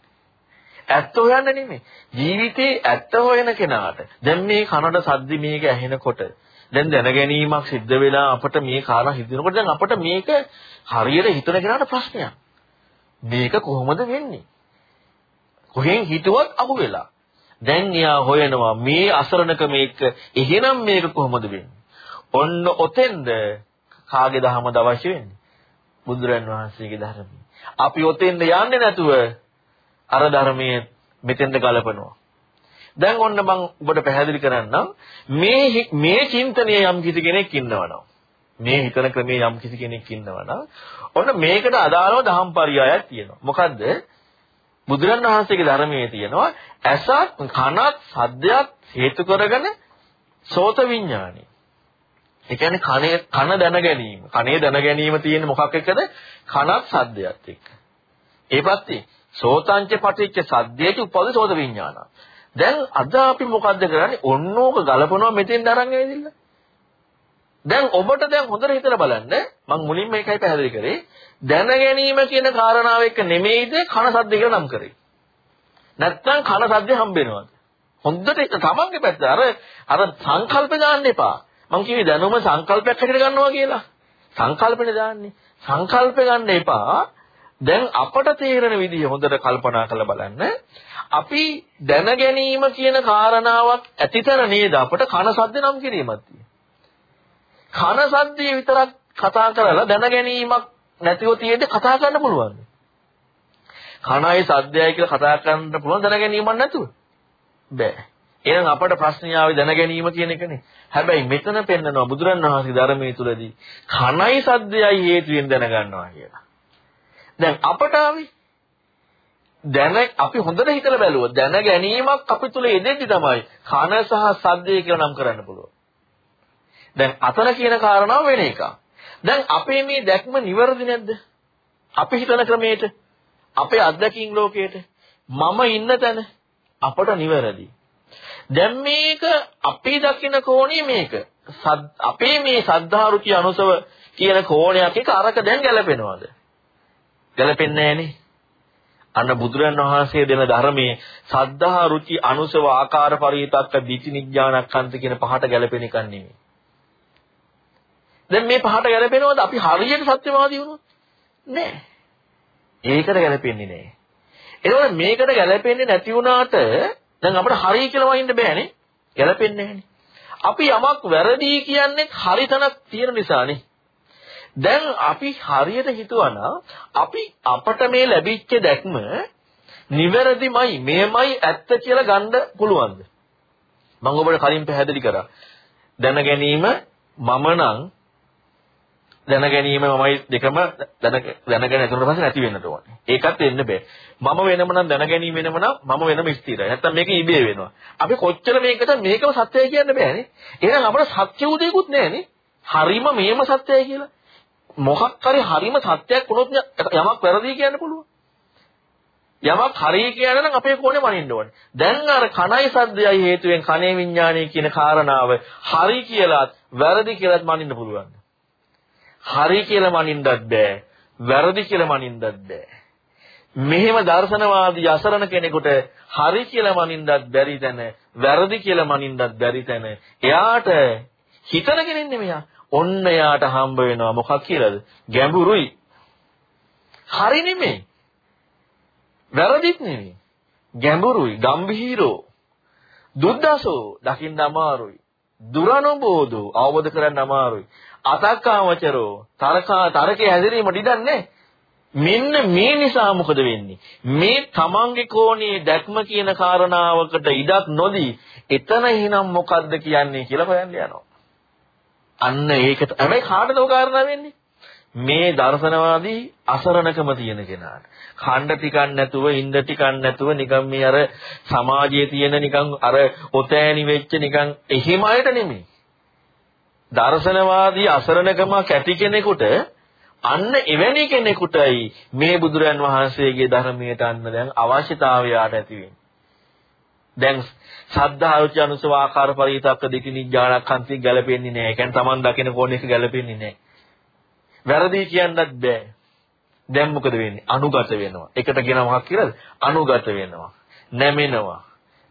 ඇත්ත හොයන්න නෙමෙයි. ජීවිතේ ඇත්ත හොයන කෙනාට දැන් මේ කනට සද්දි මේක ඇහෙනකොට දැන් දැනගැනීමක් සිද්ධ වෙලා අපට මේ කාරණා හිතෙනකොට දැන් අපට මේක හරියට හිතන කෙනාට ප්‍රශ්නයක්. මේක කොහොමද වෙන්නේ? කොහෙන් හිතුවත් අහු වෙලා. දැන් එයා හොයනවා මේ අසරණකම එක්ක එහෙනම් මේක කොහොමද වෙන්නේ? ඔන්න ඔතෙන්ද කාගේ දහමද අවශ්‍ය වෙන්නේ? බුදුරන් වහන්සේගේ ධර්මය. අපි ඔතෙන්ද යන්නේ නැතුව අර ධර්මයේ මෙතෙන්ද ගලපනවා. දැන් ඔන්න මම ඔබට පැහැදිලි කරන්නම් මේ මේ චින්තනයේ යම් කිසි කෙනෙක් ඉන්නවනම් මේ හිතන ක්‍රමයේ යම් කිසි කෙනෙක් ඉන්නවනම් ඔන්න මේකට අදාළව දහම් පරයයක් තියෙනවා. මොකද්ද? බුදුරන් වහන්සේගේ ධර්මයේ තියෙනවා ඇසත් කනත් සද්දයක් හේතු කරගෙන සෝත විඥානි. ඒ කියන්නේ කනේ කන දැන ගැනීම. කනේ දැන ගැනීම තියෙන්නේ මොකක් එක්කද? කනත් සද්දයක් එක්ක. ඒ පැත්තේ සෝතංච පටිච්ච සද්දේට උපද සෝත විඥාන. දැන් අද අපි මොකද්ද කරන්නේ? ඔන්නෝක ගලපනවා මෙතෙන් අරන් ඇවිදින්න. දැන් ඔබට දැන් හොඳට හිතලා බලන්න මම මුලින්ම මේකයි පැහැදිලි කරේ දැන ගැනීම කියන කාරණාව එක්ක නෙමෙයිද කන සද්ද කියලා නම් කරේ. නැත්තම් කන සද්ද හම්බ වෙනවද? හොඳට තමන්ගේ පැත්ත අර අර සංකල්ප දාන්න එපා. මං කිව්වේ දැනුම සංකල්පයක් හැටියට ගන්නවා කියලා. සංකල්පනේ දාන්නේ. සංකල්ප ගන්න එපා. දැන් අපට තේරෙන විදිහ හොඳට කල්පනා කරලා බලන්න. අපි දැන ගැනීම කියන කාරණාවක් ඇතිතර නේද අපට කන සද්ද නම් කිරීමක් තියෙන්නේ. කන සද්දේ විතරක් කතා කරලා දැන ගැනීමක් නැතිව තියෙද්දි කතා කරන්න පුළුවන්. කනයි සද්දයයි කියලා කතා කරන්න පුළුවන් දැන ගැනීමක් නැතුව. බෑ. එහෙනම් අපට ප්‍රශ්නේ ආවේ දැන ගැනීම කියන එකනේ. හැබැයි මෙතන පෙන්නනවා බුදුරන් වහන්සේ ධර්මයේ තුලදී කනයි සද්දයයි හේතුවෙන් දැනගන්නවා කියලා. දැන් අපට ආවේ දැන අපි හොඳට හිතලා බැලුවොත් දැන ගැනීමක් අපි තුල එදෙද්දි තමයි කන සහ සද්දය කියලා නම් කරන්න පුළුවන්. දැන් අතන කියන කාරණාව වෙන එකක්. දැන් අපේ මේ දැක්ම නිවැරදි නැද්ද? අපි හිතන ක්‍රමයට අපේ අත්දැකීම් ලෝකයට මම ඉන්න තැන අපට නිවැරදි. දැන් මේක අපි දකින කෝණය මේක. අපේ මේ සද්ධාරුචි අනුසව කියන කෝණයක් එක අරක දැන් ගැලපෙනවද? ගැලපෙන්නේ නැහනේ. අන්න බුදුරන් වහන්සේ දෙන ධර්මයේ සද්ධා රුචි අනුසව ආකාර පරිවිතක්ක දිටි නිඥානක්ඛන්ත කියන පහට ගැලපෙන එකක් නෙමෙයි. දැන් මේ පහට ගැලපෙනවද අපි හරියට සත්‍යවාදී වුණොත්? නෑ. ඒකට ගැලපෙන්නේ නෑ. එතකොට මේකට ගැලපෙන්නේ නැති වුණාට දැන් අපිට හරි කියලා වයින්ද බෑනේ. ගැලපෙන්නේ නැහනේ. අපි යමක් වැරදි කියන්නේ හරිතනක් තියෙන නිසානේ. දැන් අපි හරියට හිතුවනම් අපි අපට මේ ලැබිච්ච දැක්ම නිවැරදිමයි මේමයි ඇත්ත කියලා ගන්න පුළුවන්ද? මම ඔබට කලින් පැහැදිලි කරා. දැන ගැනීම මම නම් දැන ගැනීම මමයි දෙකම දැනගෙන ඇතුළට පස්සේ නැති වෙන්නට ඕනේ. ඒකත් වෙන්න බෑ. මම වෙනම නම් දැන ගැනීම වෙනම නම් මම වෙනම ස්ථිරයි. නැත්තම් මේක ඉබේ වෙනවා. අපි කොච්චර මේකට මේකම සත්‍යයි කියන්න බෑනේ. එහෙනම් අපිට සත්‍ය උදේකුත් නෑනේ. හරිම මේම සත්‍යයි කියලා. මොකක් හරි හරිම සත්‍යයක් වුණොත් යමක් වැරදි කියන්න පුළුවන්. යමක් හරි කියන නම් අපේ කෝණේ මනින්න ඕනේ. දැන් අර කණයි සද්දයයි හේතුවෙන් කණේ විඥානය කියන කාරණාව හරි කියලාත් වැරදි කියලාත් මනින්න පුළුවන්. හරි කියලා මනින්නත් බෑ. වැරදි කියලා මනින්නත් බෑ. මෙහෙම දර්ශනවාදී අසරණ කෙනෙකුට හරි කියලා මනින්නත් බැරි තැන, වැරදි කියලා මනින්නත් බැරි තැන, එයාට හිතන කෙනෙක් නෙමෙයි. ඔන්න එයාට හම්බ වෙනවා මොකක් කියලාද? ගැඹුරුයි. හරි නෙමෙයි. වැරදිත් නෙමෙයි. ගැඹුරුයි, ගම්භීරෝ. දුද්දසෝ දකින්න අමාරුයි. දුරනුබෝධෝ අවබෝධ කරගන්න අමාරුයි. අතක්කාමචරෝ තරකා තරකේ හැදිරීමට ඉඩන්නේ. මෙන්න මේ නිසා මොකද වෙන්නේ? මේ තමන්ගේ කෝණේ දැක්ම කියන කාරණාවකට ඉඩක් නොදී එතන එහෙනම් මොකද්ද කියන්නේ කියලා හොයන්න යනවා. අන්න ඒකට හැබැයි කාටද ඔය කාරණා වෙන්නේ? මේ දර්ශනවාදී අසරණකම තියෙන කෙනාට. ඛණ්ඩ ටිකක් නැතුව ඉන්න ටිකක් නැතුව නිකන් මේ අර සමාජයේ තියෙන නිකන් අර ඔතෑණි වෙච්ච නිකන් එහෙම අයට නෙමෙයි. දර්ශනවාදී අසරණකමක් ඇති කෙනෙකුට අන්න එවැනි කෙනෙකුටයි මේ බුදුරන් වහන්සේගේ ධර්මයට අන්න දැන් අවශ්‍යතාවයට ඇති වෙන්නේ. දැන් සද්ධාරුචි අනුසව ආකාර පරිවිතක්ක දෙකිනි ඥානකන්ති ගැලපෙන්නේ නැහැ. ඒ කියන්නේ Taman දකින කෝණයක ගැලපෙන්නේ නැහැ. වැරදි කියන්නත් බෑ. දැන් මොකද වෙන්නේ? අනුගත වෙනවා. එකට කියන මොකක් කියලාද? අනුගත වෙනවා. නැමෙනවා.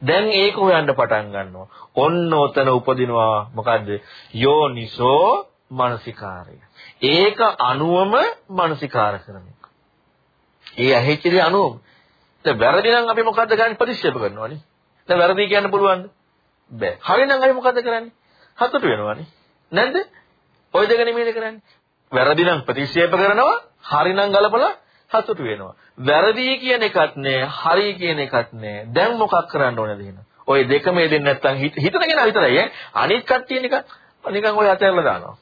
දැන් ඒක හොයන්න පටන් ගන්නවා. ඔන්න ඔතන උපදිනවා මොකද්ද? යෝනිසෝ මානසිකාරය. ඒක අනුවම මානසිකාර කරන එක. ඒ ඇහිච්ච දේ අනුවම. දැන් වැරදි නම් අපි මොකද්ද ගන්න ප්‍රතික්ෂේප කරනවනේ. දැන් වැරදි කියන්න පුළුවන්ද? බෑ. හරි නම් අපි මොකද්ද කරන්නේ? හතුට වෙනවනේ. නැද්ද? ওই දෙක නෙමෙයිද කරන්නේ? වැරදි නම් ප්‍රතික්ෂේප කරනවා, හරි නම් ගලපලා සතුටු වෙනවා. වැරදි කියන එකත් නෑ, හරි කියන එකත් නෑ. දැන් මොකක් කරන්න ඕනද එහෙනම්? ওই දෙකම දෙන්නේ නැත්තම් හිතන කෙනා විතරයි ඈ. අනිත් කට්ටිය නිකන් නිකන් ඔය අතහැරලා දානවා.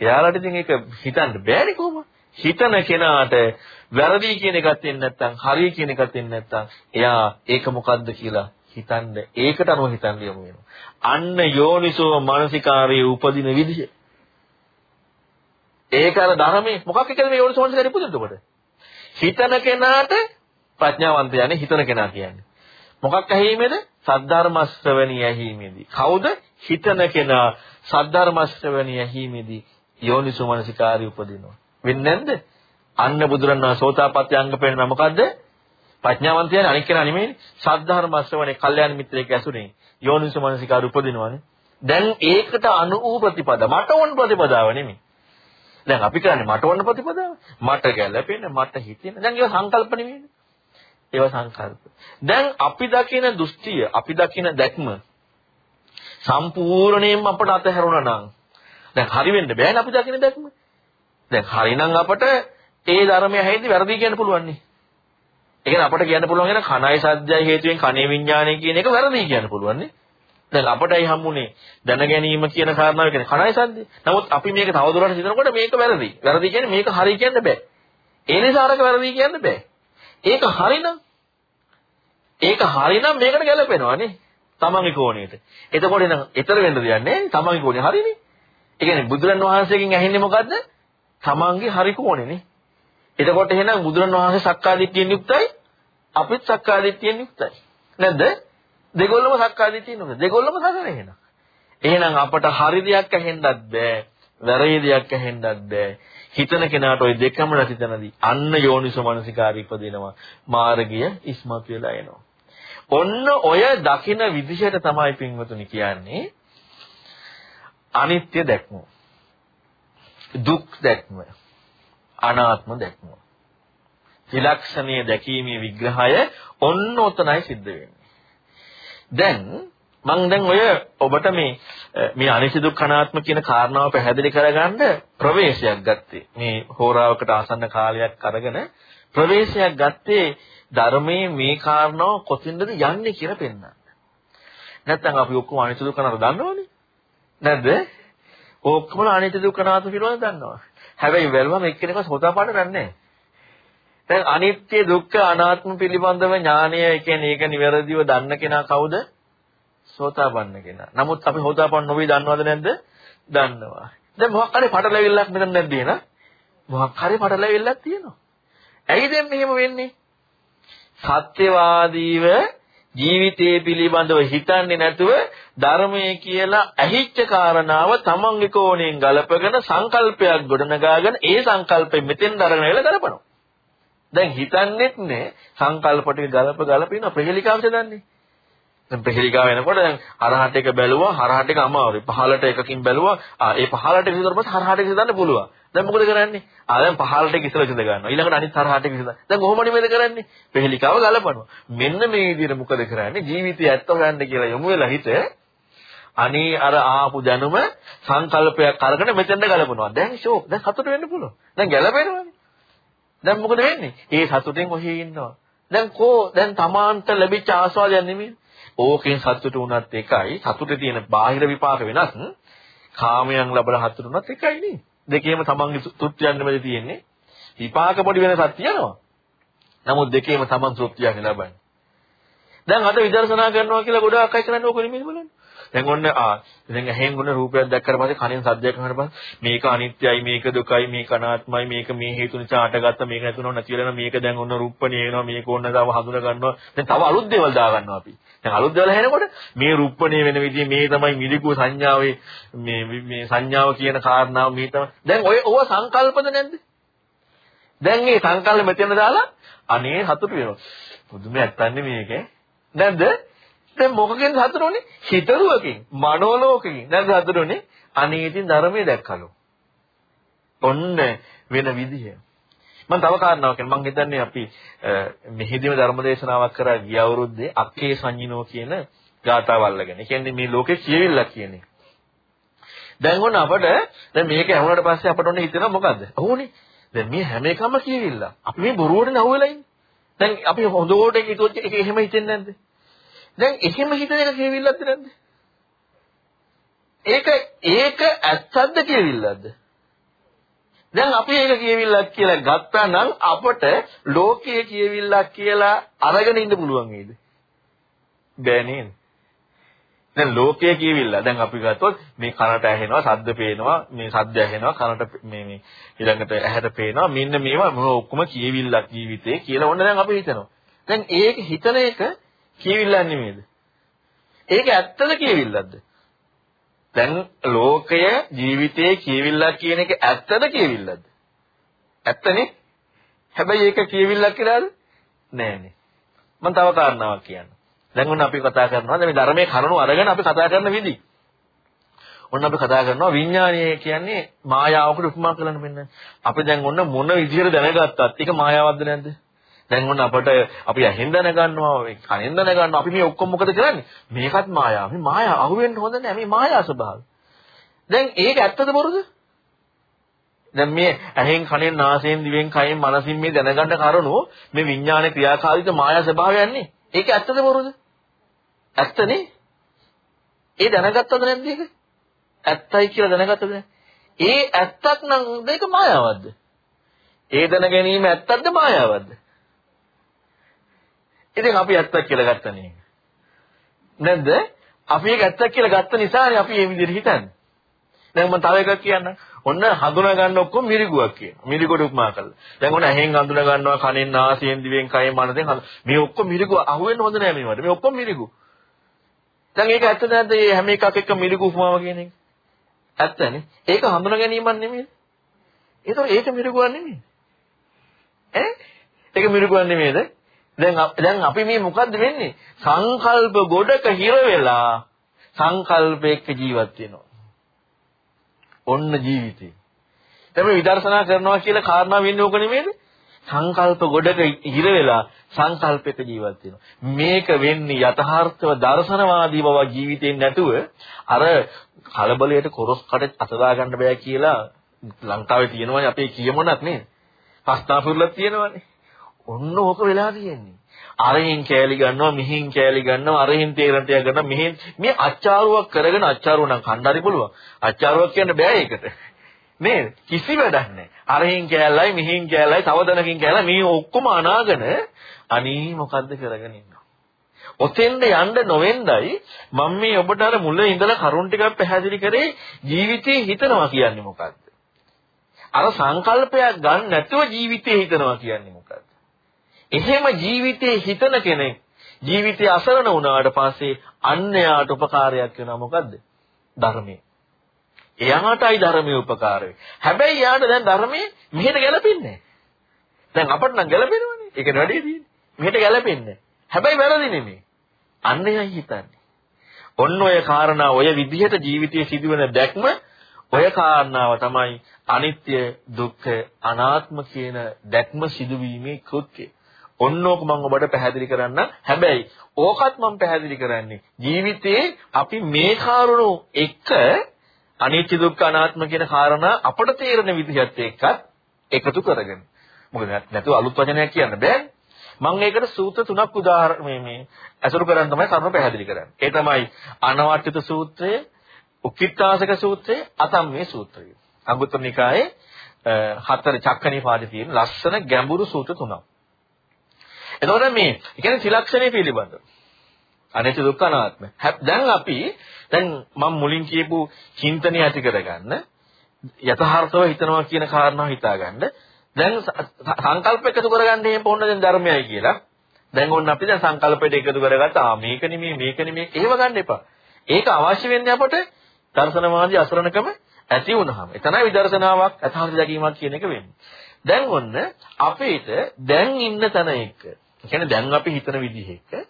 එයාලට ඉතින් ඒක හිතන්න බෑනේ කොහොමද? හිතන කෙනාට වැරදි කියන එකත් එන්නේ නැත්තම් හරි කියන එකත් එන්නේ නැත්තම් එයා ඒක මොකද්ද කියලා හිතන්න ඒකට අනුව හිතන්න යමු වෙනවා. අන්න යෝනිසෝ මානසිකාරයේ උපදින විදිහ. ඒක අර ධර්මයේ මොකක් එකද මේ යෝනිසෝ මානසිකාරයේ උපදින්නේ උඩ? හිතන කෙනාට ප්‍රඥාවන්තයනේ හිතන කෙනා කියන්නේ. මොකක් ඇහිීමේද? සද්ධර්ම ශ්‍රවණී ඇහිීමේදී. කවුද? හිතන කෙනා සද්ධර්ම ශ්‍රවණී ඇහිීමේදී යෝනිසෝ මනසිකාරී උපදිනවා. වෙන්නේ නැද්ද? අන්න බුදුරණවහන්සේ සෝතාපට්ටි අංග පෙන්නන මොකද්ද? ප්‍රඥාවන්තයනේ අනික් කෙනා නෙමෙයි. සද්ධර්ම ශ්‍රවණේ කල්යාණ මිත්‍රයෙක් ඇසුනේ යෝනිසෝ මනසිකාරී උපදිනවානේ. දැන් ඒකට අනුූ ප්‍රතිපදා මට ඕන ප්‍රතිපදාව නෙමෙයි. දැන් අපි කරන්නේ මට ඕන ප්‍රතිපදාව. මට ගැළපෙන, මට හිතෙන. දැන් ඒවා සංකල්ප නෙමෙයිනේ. ඒවා සංකල්ප. දැන් අපි දකින දෘෂ්ටිය, අපි දකින දැක්ම සම්පූර්ණයෙන්ම අපට අතහැරුණා නම් දැන් හරි වෙන්න බෑනේ අපි දකින දැක්ම. දැන් හරිනම් අපට ඒ ධර්මය හැයිදි වැරදි කියන්න පුළුවන් නේ. ඒ කියන්නේ අපට කියන්න පුළුවන් වෙන කණයි සද්දයි හේතුවෙන් කණේ විඥානය කියන එක වැරදි කියන්න පුළුවන් නේ. දැන් අපටයි හම්බුනේ දැන ගැනීම කියන කාරණාව කියන්නේ කණයි සද්දේ. නමුත් අපි මේක තවදුරටත් හිතනකොට මේක වැරදි. වැරදි කියන්නේ මේක හරි කියන්න බෑ. ඒ නිසා අරක වැරදි කියන්න බෑ. ඒක හරිනම් ඒක හරිනම් මේකට ගැලපෙනවා නේ. තමන්ගේ කෝණයට. එතකොට නම් ඊතර වෙන්න දෙයක් නෑ. තමන්ගේ කෝණේ හරිනේ. ඒ කියන්නේ බුදුරන් වහන්සේගෙන් ඇහෙන්නේ මොකද්ද? තමන්ගේ හරි කෝණේනේ. එතකොට එහෙනම් බුදුරන් වහන්සේ සක්කාදිට්ඨියෙන් යුක්තයි අපිත් සක්කාදිට්ඨියෙන් යුක්තයි. නැද්ද? දෙගොල්ලම සක්කාදිට්ඨිය නෙමෙයි. දෙගොල්ලම සසර එහෙනම්. එහෙනම් අපට හරි දෙයක් ඇහෙන්නත් බෑ. වැරදි දෙයක් ඇහෙන්නත් බෑ. හිතන කෙනාට ওই දෙකම නැති තැනදී අන්න යෝනිසෝ මනසිකාරී ඉපදිනවා. මාර්ගය ඉස්මතු වෙලා එනවා. ඔන්න ඔය දකින විදිහට තමයි පින්වතුනි කියන්නේ අනිත්‍ය දැක්ම. දුක් දැක්ම. අනාත්ම දැක්ම. ත්‍රිලක්ෂණීය දැකීමේ විග්‍රහය ඔන්න ඔතනයි සිද්ධ වෙන්නේ. දැන් මම දැන් ඔය ඔබට මේ මේ අනිත්‍ය දුක්ඛ අනාත්ම කියන කාරණාව පැහැදිලි කරගන්න ප්‍රවේශයක් ගත්තේ. මේ හෝරාවකට ආසන්න කාලයක් අරගෙන ප්‍රවේශයක් ගත්තේ ධර්මයේ මේ කාරණාව කොතින්ද යන්නේ කියලා පෙන්වන්න. නැත්නම් අපි ඔක්කොම අනිත්‍ය දුක්ඛ අනාත්ම දන්නවනේ. නැද්ද? ඔක්කොම අනිත්‍ය දුක්ඛ අනාත්ම පිළිබඳව දන්නවා. හැබැයි වැල්වම එක්කෙනෙක්ව සෝතාපන්න නැහැ. දැන් අනිත්‍ය දුක්ඛ අනාත්ම පිළිබඳව ඥානය කියන්නේ ඒක නිවැරදිව දන්න කෙනා කවුද? සෝතාපන්න කෙනා. නමුත් අපි සෝතාපන්න නොවි දන්නවද නැද්ද? දන්නවා. දැන් මොකක් හරි පටලැවිල්ලක් මෙතන නැද්ද එන? මොකක් හරි පටලැවිල්ලක් තියෙනවා. ඇයි දැන් මෙහෙම වෙන්නේ? සත්‍යවාදීව ජීවිතයේ පිළිබඳව හිතන්නේ නැතුව ධර්මයේ කියලා ඇහිච්ච කාරණාව තමන්ගේ කෝණයෙන් ගලපගෙන සංකල්පයක් ගොඩනගාගෙන ඒ සංකල්පෙ මෙතෙන් දරගෙන වෙලා ගලපනවා. දැන් හිතන්නේත් නේ සංකල්ප ටික ගලප ගලපින ප්‍රහෙලිකාවට දන්නේ. දැන් ප්‍රහෙලිකාව වෙනකොට දැන් හරහට එක බැලුවා හරහට එක අමාරුයි. පහලට එකකින් බැලුවා ආ ඒ පහලට විතර පස්සේ හරහට එක දාන්න පුළුවන්. දැන් මොකද කරන්නේ? ආ දැන් පහලට එක ඉස්සර විසඳ ගන්නවා. ඊළඟට අනිත් හරහට එක විසඳ. දැන් කොහොම නෙමෙයිද කරන්නේ? ප්‍රහෙලිකාව ගලපනවා. මෙන්න මේ විදිහට මොකද කරන්නේ? ජීවිතය ඇත්ත හොයන්න කියලා යොමු වෙලා හිත අනේ අර ආපු දැනුම සංකල්පයක් අරගෙන මෙතෙන්ද ගලපනවා. දැන් ෂෝක්. දැන් සතුට වෙන්න පුළුවන්. දැන් ගැලපෙනවනේ. දැන් මොකද වෙන්නේ? ඒ සතුටෙන් ඔහේ ඉන්නවා. දැන් කෝ දැන් තමාන්ට ලැබිච්ච ආස්වාදයක් නෙමෙයි. ඕකෙන් සතුට වුණත් එකයි. සතුටේ තියෙන බාහිර විපාක වෙනස්. කාමයන් ලැබලා හතුරු වුණත් එකයි නේ. දෙකේම තමන්ගේ තෘප්තියක් නෙමෙයි තියෙන්නේ. විපාක පොඩි වෙනසක් තියෙනවා. නමුත් දෙකේම තමන් තෘප්තියක් ලබන්නේ. දැන් අද විදර්ශනා කරනවා කියලා ගොඩාක් අය කරන්නේ ඕක නෙමෙයි බලන්න. දැන් ඔන්න ආ දැන් ඇහෙන් ඔන්න රූපයක් දැක්කට පස්සේ කනෙන් සද්දයක් අහනකොට පස්සේ මේක අනිත්‍යයි මේක දුකයි මේක අනාත්මයි මේක මේ හේතු නිසා අටගත්ත මේක නැතුනොත් නැති වෙලා මේක දැන් ඔන්න රූපණේ වෙනවා මේක ඔන්න තව හඳුන ගන්නවා. දැන් තව අලුත් දේවල් දා ගන්නවා අපි. දැන් අලුත් දේවල් හැෙනකොට මේ රූපණේ වෙන විදිහ මේ තමයි මිලිකුව සංඥාවේ මේ මේ සංඥාව කියන කාරණාව මේ තමයි. දැන් ඔය ඕව සංකල්පද නැද්ද? දැන් මේ සංකල්ප මෙතන දාලා අනේ හතුට වෙනවා. පුදුම ඇත්තන්නේ මේක. නැද්ද? දැන් මොකකින් හතරුනේ? හිතරුවකින්, මනෝලෝකකින්. දැන් හතරුනේ අනේ ඉතින් ධර්මයේ දැක්කලු. ඔන්න වෙන විදිය. මම තව කාරණාවක් කියන්න. මම හිතන්නේ අපි මෙහිදීම ධර්ම දේශනාවක් කරා ගිය අවුරුද්දේ අක්කේ සංජිනෝ කියන ගාථාව අල්ලගෙන. ඒ කියන්නේ මේ ලෝකේ කියවිල්ලක් කියන්නේ. දැන් ඔන්න අපට දැන් මේක ඇහුණාට පස්සේ අපට ඔන්න හිතෙනවා මොකද්ද? ඔව්නේ. දැන් මේ හැම එකම කියවිල්ල. අපි මේ බොරුවට නහුවෙලා ඉන්නේ. දැන් අපි හොඳට හිතුවොත් ඒක එහෙම හිතෙන්නේ නැද්ද? දැන් එහෙම හිතන එක කියවිල්ලක්ද නැද්ද? ඒක ඒක ඇත්තක්ද කියවිල්ලක්ද? දැන් අපි ඒක කියවිල්ලක් කියලා ගත්තා නම් අපට ලෝකයේ කියවිල්ලක් කියලා අරගෙන ඉන්න පුළුවන් නේද? බෑ නේද? දැන් ලෝකයේ කියවිල්ල දැන් අපි ගත්තොත් මේ කනට ඇහෙනවා සද්ද පේනවා මේ සද්ද ඇහෙනවා කනට මේ මේ ඊළඟට ඇහැට පේනවා මෙන්න මේවා මොන ඔක්කොම කියවිල්ලක් ජීවිතේ කියලා ඕන දැන් අපි හිතනවා දැන් ඒක හිතන එක කියවිල්ලක් නෙමෙයිද? ඒක ඇත්තද කියවිල්ලක්ද? දැන් ලෝකය ජීවිතයේ කියවිල්ලක් කියන එක ඇත්තද කියවිල්ලක්ද? ඇත්තනේ. හැබැයි ඒක කියවිල්ලක් කියලාද? නෑනේ. මම තව කාරණාවක් කියන්න. දැන් ඔන්න අපි කතා කරනවා දැන් මේ ධර්මයේ කරුණු අරගෙන අපි කතා කරන විදි. ඔන්න අපි කතා කරනවා විඥානය කියන්නේ මායාවකට උපමා කරන්න මෙන්න. අපි දැන් ඔන්න මොන විදිහට දැනගත්තත් ඒක මායාවක්ද නැද්ද? දැන් ඔන්න අපට අපි ඇහෙන් දැනගන්නවා කනෙන් දැනගන්නවා අපි මේ ඔක්කොම මොකද කරන්නේ? මේකත් මායාව මේ මායාව අහුවෙන්න හොඳ නැහැ මේ මායා ස්වභාවය. දැන් ඒක ඇත්තද බොරුද? දැන් මේ ඇහෙන් කනෙන් නාසයෙන් දිවෙන් කයෙන් මනසින් මේ දැනගන්න කරුණු මේ විඥානයේ ක්‍රියාකාරීත්ව මායා ස්වභාවයන්නේ ඒක ඇත්තද බොරුද? ඇත්තනේ. ඒ දැනගත්තද නැද්ද ඒක? ඇත්තයි කියලා දැනගත්තද ඒ ඇත්තක් නම් ඒක මායාවක්ද? ඒ දැන ගැනීම ඇත්තක්ද මායාවක්ද? ඉතින් අපි ඇත්තක් කියලා ගත්තනේ. නැද්ද? අපි ඒක ඇත්තක් කියලා ගත්ත නිසානේ අපි මේ විදිහට හිතන්නේ. දැන් මම තව එකක් කියන්නම්. ඔන්න හඳුනා ගන්න ඔක්කොම මිරිගුවක් කියනවා. මිරිගොඩ උපමා කරලා. දැන් ඔන්න ඇහෙන් හඳුනා ගන්නවා, කනෙන්, නාසයෙන්, දිවෙන්, කයෙන්, මනසෙන් මේ ඔක්කොම මිරිගුව අහුවෙන්න හොඳ නෑ මේවට. මේ ඔක්කොම මිරිගු. දැන් ඒක ඇත්ත නැද්ද? මේ හැම එකක් එක්ක මිරිගු උපමාව කියන එක? ඇත්තනේ. ඒක හඳුනා ගැනීමක් නෙමෙයි. ඒතකොට ඒක මිරිගුවක් නෙමෙයි. ඈ? ඒක මිරිගුවක් නෙමෙයිද? දැන් දැන් අපි මේ මොකද්ද වෙන්නේ? සංකල්ප ගොඩක හිර වෙලා සංකල්පයක ජීවත් වෙනවා. ඔන්න ජීවිතේ. දැන් මේ විදර්ශනා කරනවා කියලා කාරණා වෙන්නේ ඕක නෙමෙයිද? සංකල්ප ගොඩක හිර වෙලා සංකල්පයක ජීවත් වෙනවා. මේක වෙන්නේ යථාර්ථව දර්ශනවාදී බව ජීවිතෙන් නැතුව අර කලබලයට කොරස් කඩේ අතදා ගන්න බෑ කියලා ලංකාවේ තියෙනවනේ අපේ කියමනක් නේද? පස්තාපුරලක් තියෙනවනේ. ඔන්න ඕක වෙලා තියෙන්නේ. අරහින් කෑලි ගන්නවා මෙහින් කෑලි ගන්නවා අරහින් තේරන්ට ගන්නවා මෙහෙන් මේ අච්චාරුවක් කරගෙන අච්චාරුව නම් කණ්ඩාරි පුළුවන්. අච්චාරුවක් කියන්න බෑ ඒකට. නේද? කිසි වැඩක් නැහැ. අරහින් කෑල්ලයි මෙහින් කෑල්ලයි තව දනකින් කෑල්ලයි මේ ඔක්කොම අනාගෙන අනී මොකද්ද කරගෙන ඉන්නවා. ඔතෙන්ද යන්න නොවෙන්දයි මම මේ ඔබට අර මුල ඉඳලා කරුණ ටිකක් පැහැදිලි කරේ ජීවිතේ හිතනවා කියන්නේ මොකද්ද? අර සංකල්පයක් ගන්න නැතුව ජීවිතේ හිතනවා කියන්නේ මොකද්ද? එහෙම ජීවිතේ හිතන කෙනෙක් ජීවිතය අසරණ වුණාට පස්සේ අන්‍යයාට උපකාරයක් වෙනවා මොකද්ද? ධර්මය. එයාටයි ධර්මයේ උපකාරය. හැබැයි යාට දැන් ධර්මයේ මෙහෙට ගැලපෙන්නේ දැන් අපට නම් ගැලපෙනවනේ. ඒක වැඩේ තියෙන්නේ. මෙහෙට ගැලපෙන්නේ හැබැයි වැරදි නෙමෙයි. අන්නේයි හිතන්නේ. ඔන්න ඔය කාරණා ඔය විදිහට ජීවිතයේ සිදුවෙන දැක්ම ඔය කාරණාව තමයි අනිත්‍ය දුක්ඛ අනාත්ම කියන දැක්ම සිදුවීමේ කෘත්‍යය. ඔන්නෝක මම ඔබට පැහැදිලි කරන්න. හැබැයි ඕකත් මම පැහැදිලි කරන්නේ ජීවිතේ අපි මේ කාරණු එක අනිත්‍ය දුක්ඛ අනාත්ම කියන කාරණා අපට තේරෙන විදිහත් එක්කත් එකතු කරගෙන. මොකද නැතුව අලුත් වචනයක් කියන්න බෑනේ. මම ඒකට සූත්‍ර තුනක් උදාහරණ මේ මේ අසුරු කරන් තමයි කරුණු පැහැදිලි කරන්නේ. ඒ තමයි අනවර්තිත සූත්‍රය, උක්කිට්ඨාසක සූත්‍රය, අතම්මේ සූත්‍රය. අංගුත්තර නිකායේ හතර චක්කනිපාතේ තියෙන ලස්සන ගැඹුරු සූත්‍ර තුනක්. එතකොට මේ කියන්නේ ත්‍රිලක්ෂණය පිළිබඳව. අනිත්‍ය දුක්ඛ අනාත්ම. දැන් අපි දැන් මම මුලින් කියපු චින්තනය ඇති කරගන්න යථාර්ථව හිතනවා කියන කාරණාව හිතාගන්න දැන් සංකල්ප එකතු කරගන්න එහෙම පොන්න දැන් ධර්මයයි කියලා. දැන් ඔන්න අපි දැන් සංකල්පයට එකතු කරගත්තා. ආ මේක නෙමෙයි මේක නෙමෙයි ඒව ගන්න එපා. ඒක අවශ්‍ය වෙන්නේ අපට දර්ශනවාදී අසරණකම ඇති වුනහම. එතනයි විදර්ශනාවක් යථාර්ථ දැකීමක් කියන එක වෙන්නේ. දැන් ඔන්න අපේට දැන් ඉන්න තැන එක. ඒ කියන්නේ දැන් අපි හිතන විදිහ එක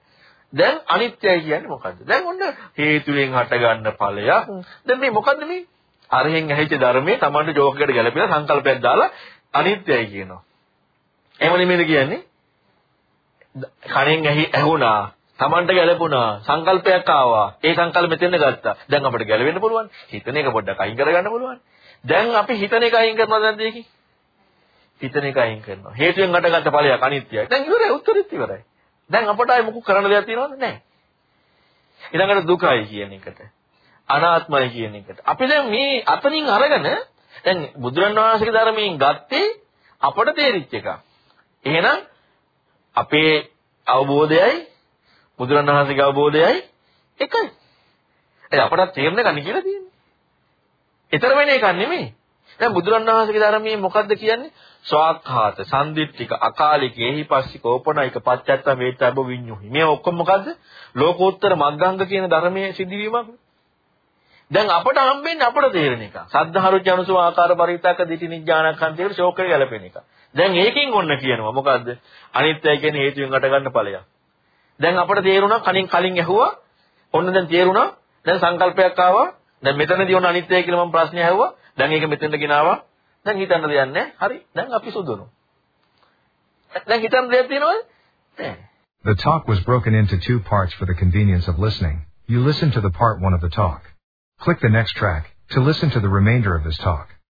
දැන් අනිත්‍යයි කියන්නේ මොකද්ද? දැන් ඔන්න හේතුවෙන් හටගන්න ඵලයක්. දැන් මේ මොකද්ද මේ? අරහෙන් ඇහිච්ච ධර්මයේ Tamanට ජෝකකට ගැලපෙන සංකල්පයක් දාලා අනිත්‍යයි කියනවා. එහෙම නෙමෙයිද කියන්නේ? කණෙන් ඇහි ඇහුණා, Tamanට ගැලපුණා, සංකල්පයක් ආවා. ඒ සංකල්ප මෙතෙන්ද ගත්තා. දැන් අපිට ගැලවෙන්න පුළුවන්. හිතන එක පොඩ්ඩක් අයින් කරගන්න පුළුවන්. දැන් අපි හිතන එක අයින් කරනවද නැද්ද ඒකේ? හිතන එක අයින් කරනවා. හේතුවෙන් හටගත්ත ඵලයක් අනිත්‍යයි. දැන් ඉවරයි උත්තරෙත් ඉවරයි. දැන් අපට ආයේ මොකක් කරන්න දෙයක් තියෙනවද? නැහැ. ඊළඟට දුකයි කියන එකට. අනාත්මයි කියන එකට. අපි දැන් මේ අතනින් අරගෙන දැන් බුදුරණවහන්සේගේ ධර්මයෙන් ගත්තේ අපට තේරිච්ච එක. එහෙනම් අපේ අවබෝධයයි බුදුරණවහන්සේගේ අවබෝධයයි එකයි. ඒ අපට තේරෙන්න ගන්න කියලා තියෙන්නේ. ඊතර වෙන එකක් නෙමෙයි. දැන් බුදුරණවහන්සේගේ ධර්මයේ මොකද්ද කියන්නේ? ස්වාක්ඛාත, සම්දිත්තික, අකාලික, එහිපස්සික, ඕපනයික, පච්චත්ත වේතබ්බ විඤ්ඤුහි. මේ ඔක්කොම මොකද්ද? ලෝකෝත්තර මග්ගංග කියන ධර්මයේ සිදුවීමක්. දැන් අපට හම්බෙන්නේ අපට තේරෙන එක. සද්ධාරුච අනුසව ආකාර පරිත්‍යාක දිටි නිඥානකන්තේට ශෝකේ ගැලපෙන එක. දැන් ඒකෙන් ඔන්න කියනවා මොකද්ද? අනිත්‍යයි කියන්නේ හේතුවෙන් අට ගන්න ඵලයක්. දැන් අපට තේරුණා කලින් කලින් ඇහුවා. ඔන්න දැන් තේරුණා. දැන් සංකල්පයක් ආවා. දැන් මෙතනදී ඔන්න අනිත්‍යයි කියලා මම ප්‍රශ්නය ඇහුවා. දැන් ඒක මෙතෙන්ට ගෙනාවා. දැන් හිතන්න දෙයක් නැහැ. හරි. දැන් අපි සුදුනු. දැන් හිතන්න දෙයක් තියෙනවද? නැහැ. The talk was broken into two parts for the convenience of listening. You listen to the part one of the talk. Click the next track to listen to the remainder of this talk.